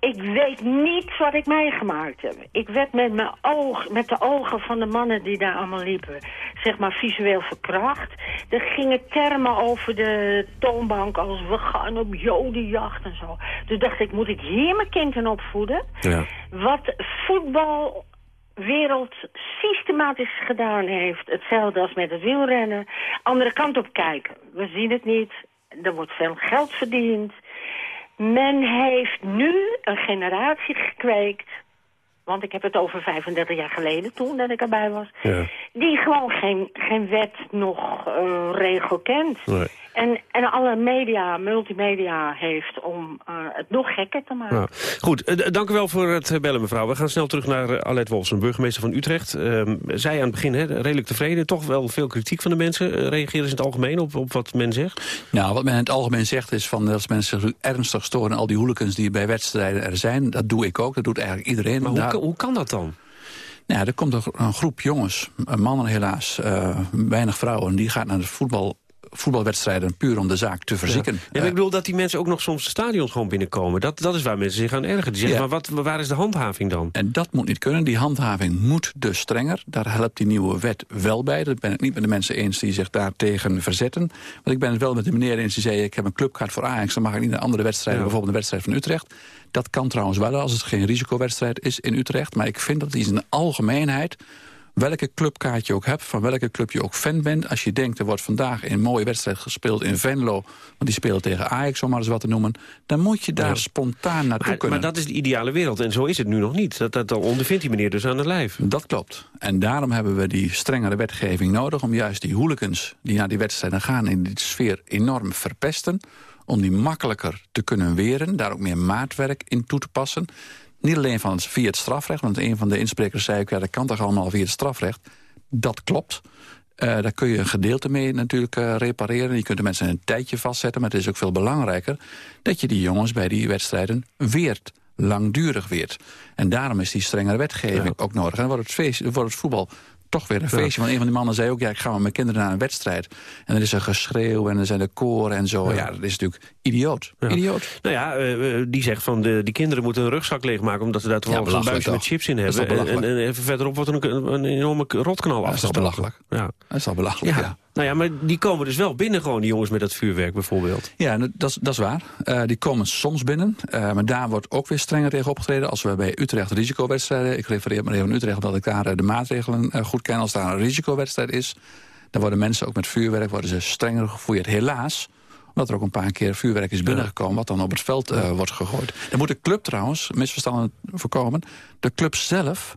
Ik weet niet wat ik meegemaakt heb. Ik werd met, mijn oog, met de ogen van de mannen die daar allemaal liepen, zeg maar visueel verkracht. Er gingen termen over de toonbank als we gaan op jodenjacht en zo. Dus dacht ik, moet ik hier mijn kind in opvoeden? Ja. Wat voetbal wereld systematisch gedaan heeft. Hetzelfde als met het wielrennen. Andere kant op kijken. We zien het niet. Er wordt veel geld verdiend. Men heeft nu een generatie gekweekt... want ik heb het over 35 jaar geleden toen dat ik erbij was... Ja. die gewoon geen, geen wet nog uh, regel kent. Nee. En, en alle media, multimedia heeft om uh, het nog gekker te maken. Nou, goed, uh, dank u wel voor het bellen mevrouw. We gaan snel terug naar uh, Alet Wolfsen, burgemeester van Utrecht. Ehm, zij aan het begin hè, redelijk tevreden, toch wel veel kritiek van de mensen. reageren ze in het algemeen op, op wat men zegt? Nou, wat men in het algemeen zegt is van dat mensen zich ernstig storen... al die hooligans die bij wedstrijden er zijn. Dat doe ik ook, dat doet eigenlijk iedereen. Maar hoe, hoe kan dat dan? Nou, er komt een groep jongens, mannen helaas, weinig vrouwen... die gaat naar het voetbal voetbalwedstrijden puur om de zaak te verzieken. Ja. Ja, ik bedoel dat die mensen ook nog soms de stadions gewoon binnenkomen. Dat, dat is waar mensen zich aan ergeren. Die zeggen, ja. maar wat, waar is de handhaving dan? En dat moet niet kunnen. Die handhaving moet dus strenger. Daar helpt die nieuwe wet wel bij. Dat ben ik niet met de mensen eens die zich daartegen verzetten. Want ik ben het wel met de meneer eens die zei... ik heb een clubkaart voor Ajax, dan mag ik niet naar andere wedstrijden... bijvoorbeeld een wedstrijd van Utrecht. Dat kan trouwens wel als het geen risicowedstrijd is in Utrecht. Maar ik vind dat die in de algemeenheid welke clubkaart je ook hebt, van welke club je ook fan bent... als je denkt, er wordt vandaag een mooie wedstrijd gespeeld in Venlo... want die spelen tegen Ajax, om maar eens wat te noemen... dan moet je daar Ja. spontaan naartoe Maar, kunnen. maar dat is de ideale wereld en zo is het nu nog niet. Dat, dat, dat ondervindt die meneer dus aan het lijf. Dat klopt. En daarom hebben we die strengere wetgeving nodig... om juist die hooligans die naar die wedstrijden gaan... in die sfeer enorm verpesten... om die makkelijker te kunnen weren. Daar ook meer maatwerk in toe te passen. Niet alleen van via het strafrecht. Want een van de insprekers zei ook... ja, dat kan toch allemaal via het strafrecht. Dat klopt. Eh, daar kun je een gedeelte mee natuurlijk eh, repareren. Je kunt de mensen een tijdje vastzetten. Maar het is ook veel belangrijker... dat je die jongens bij die wedstrijden weert langdurig weert. En daarom is die strengere wetgeving ook nodig. En dan wordt het, feest, wordt het voetbal toch weer een feestje. Want een van die mannen zei ook... ja, ik ga met mijn kinderen naar een wedstrijd. En er is een geschreeuw en er zijn de koren en zo. Ja, dat is natuurlijk idioot. Ja. Idioot. Nou ja, eh, eh, die zegt van de, die kinderen moeten een rugzak leegmaken... omdat ze daar toevallig Ja, belachelijk buisje met toch? chips in hebben. toch En, even verderop wordt er een, een enorme rotknal Dat is toch belachelijk? Ja. Dat is al belachelijk, Ja. Nou ja, maar die komen dus wel binnen gewoon, die jongens met dat vuurwerk bijvoorbeeld. Ja, dat, dat, is- dat is waar. Eh, die komen soms binnen. Eh, maar daar wordt ook weer strenger tegen opgetreden. Als we bij Utrecht risicowedstrijden... ik refereer maar even aan Utrecht omdat ik daar eh, de maatregelen goed ken... als daar een risicowedstrijd is... dan worden mensen ook met vuurwerk worden ze strenger gefouilleerd. Helaas, omdat er ook een paar keer vuurwerk is binnengekomen... wat dan op het veld wordt gegooid. Dan moet de club trouwens, misverstanden voorkomen... de club zelf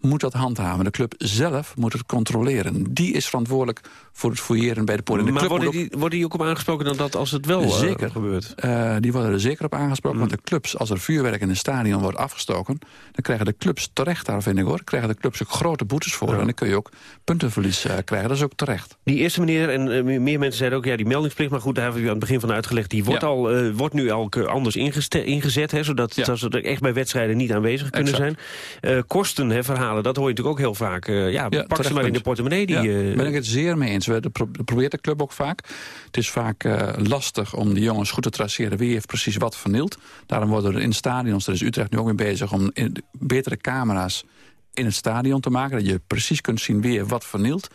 moet dat handhaven. De club zelf moet het controleren. Die is verantwoordelijk voor het fouilleren bij de poort. De maar club worden ook- die, worden die ook op aangesproken dan dat als het wel eh, Zeker. gebeurt? Eh, die worden er zeker op aangesproken. Want de clubs, als er vuurwerk in een stadion wordt afgestoken... dan krijgen de clubs terecht, daar vind ik hoor... krijgen de clubs ook grote boetes voor. En dan kun je ook puntenverlies eh, krijgen. Dat is ook terecht. Die eerste meneer, en meer mensen zeiden ook... ja, die meldingsplicht, maar goed, daar hebben we u aan het begin van uitgelegd... die wordt, Ja. al, wordt nu al ke- anders ingezet... Hè, zodat, Ja. ze er echt bij wedstrijden niet aanwezig kunnen Exact. zijn. Kosten, hè, dat hoor je natuurlijk ook heel vaak. Eh, ja, pak ze maar in de portemonnee. Die, ja, eh, ben ik het zeer mee eens. We- Dat pro- dat probeert de club ook vaak. Het is vaak eh, lastig om de jongens goed te traceren... wie heeft precies wat vernield. Daarom worden er in stadions, daar is Utrecht nu ook mee bezig... om betere camera's in het stadion te maken... dat je precies kunt zien wie wat vernield.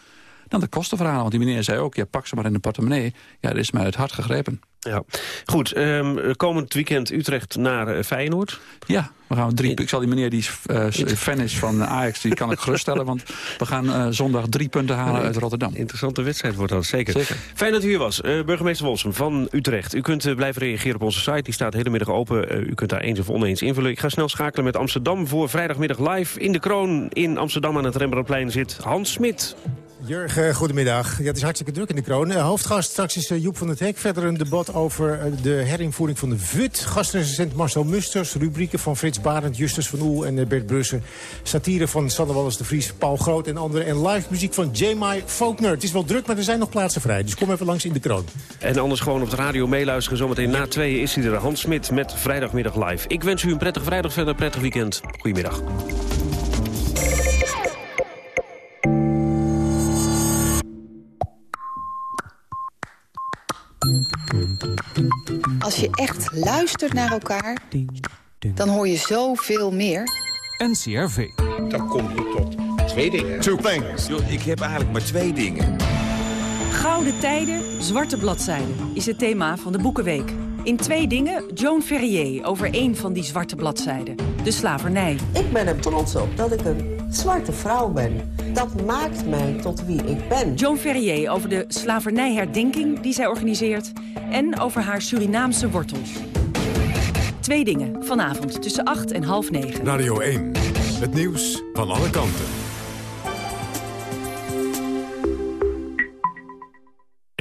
Dan de kostenverhalen, want die meneer zei ook... ja, pak ze maar in de portemonnee. Ja, dat is mij het hart gegrepen. Ja. Goed, ehm, komend weekend Utrecht naar eh, Feyenoord. Ja, we gaan drie, ik zal die meneer die eh, fan is van Ajax, die kan ik geruststellen. Want we gaan eh, zondag drie punten halen uit Rotterdam. Interessante wedstrijd wordt dat, zeker. Zeker. Fijn dat u hier was, Eh, burgemeester Wolsum van Utrecht. U kunt eh, blijven reageren op onze site, die staat hele middag open. Eh, u kunt daar eens of oneens invullen. Ik ga snel schakelen met Amsterdam voor vrijdagmiddag live. In de Kroon in Amsterdam aan het Rembrandtplein zit Hans Smit. Jurgen, goedemiddag. Ja, het is hartstikke druk in de kroon. Eh, hoofdgast straks is eh, Joep van het Hek. Verder een debat over eh, de herinvoering van de VUT. Gastrecensent Marcel Musters. Rubrieken van Frits Barend, Justus van Oel en Bert Brussen. Satire van Sander Wallis de Vries, Paul Groot en anderen. En live muziek van J.M.I. Faulkner. Het is wel druk, maar er zijn nog plaatsen vrij. Dus kom even langs in de kroon. En anders gewoon op de radio meeluisteren. Zometeen na tweeën is hij er, Hans Smit met vrijdagmiddag live. Ik wens u een prettige vrijdag verder, prettig weekend. Goedemiddag. Als je echt luistert naar elkaar, dan hoor je zoveel meer. NCRV. Dan kom je tot twee dingen. Two things. ik heb eigenlijk maar twee dingen. Gouden tijden, zwarte bladzijden is het thema van de Boekenweek. In twee dingen Joan Ferrier over één van die zwarte bladzijden. De slavernij. Ik ben er trots op dat ik een zwarte vrouw ben. Dat maakt mij tot wie ik ben. Joan Ferrier over de slavernijherdenking die zij organiseert... en over haar Surinaamse wortels. Twee dingen, vanavond tussen 8 en half negen. Radio 1. Het nieuws van alle kanten.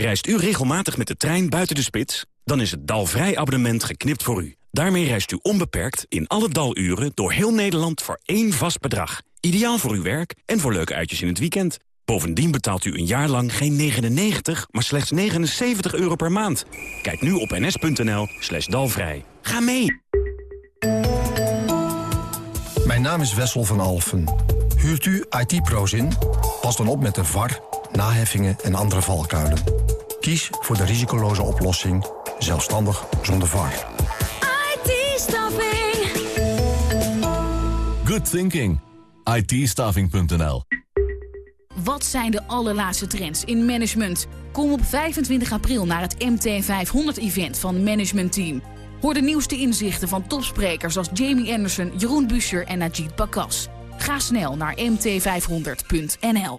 Reist u regelmatig met de trein buiten de spits? Dan is het Dalvrij abonnement geknipt voor u. Daarmee reist u onbeperkt in alle daluren door heel Nederland voor één vast bedrag. Ideaal voor uw werk en voor leuke uitjes in het weekend. Bovendien betaalt u een jaar lang geen 99, maar slechts 79 euro per maand. Kijk nu op ns.nl slash dalvrij. Ga mee! Mijn naam is Wessel van Alfen. Huurt u IT-pro's in? Pas dan op met de VAR, naheffingen en andere valkuilen. Kies voor de risicoloze oplossing, zelfstandig zonder VAR. IT-staffing. Good thinking. itstaffing.nl Wat zijn de allerlaatste trends in management? Kom op 25 april naar het MT500-event van Management Team. Hoor de nieuwste inzichten van topsprekers als Jamie Anderson, Jeroen Buescher en Najid Bakas. Ga snel naar mt500.nl.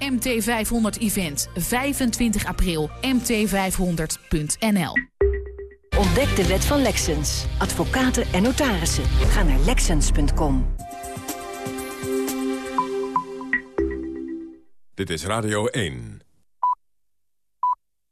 MT500 Event, 25 april, mt500.nl. Ontdek de wet van Lexens. Advocaten en notarissen. Ga naar lexens.com. Dit is Radio 1.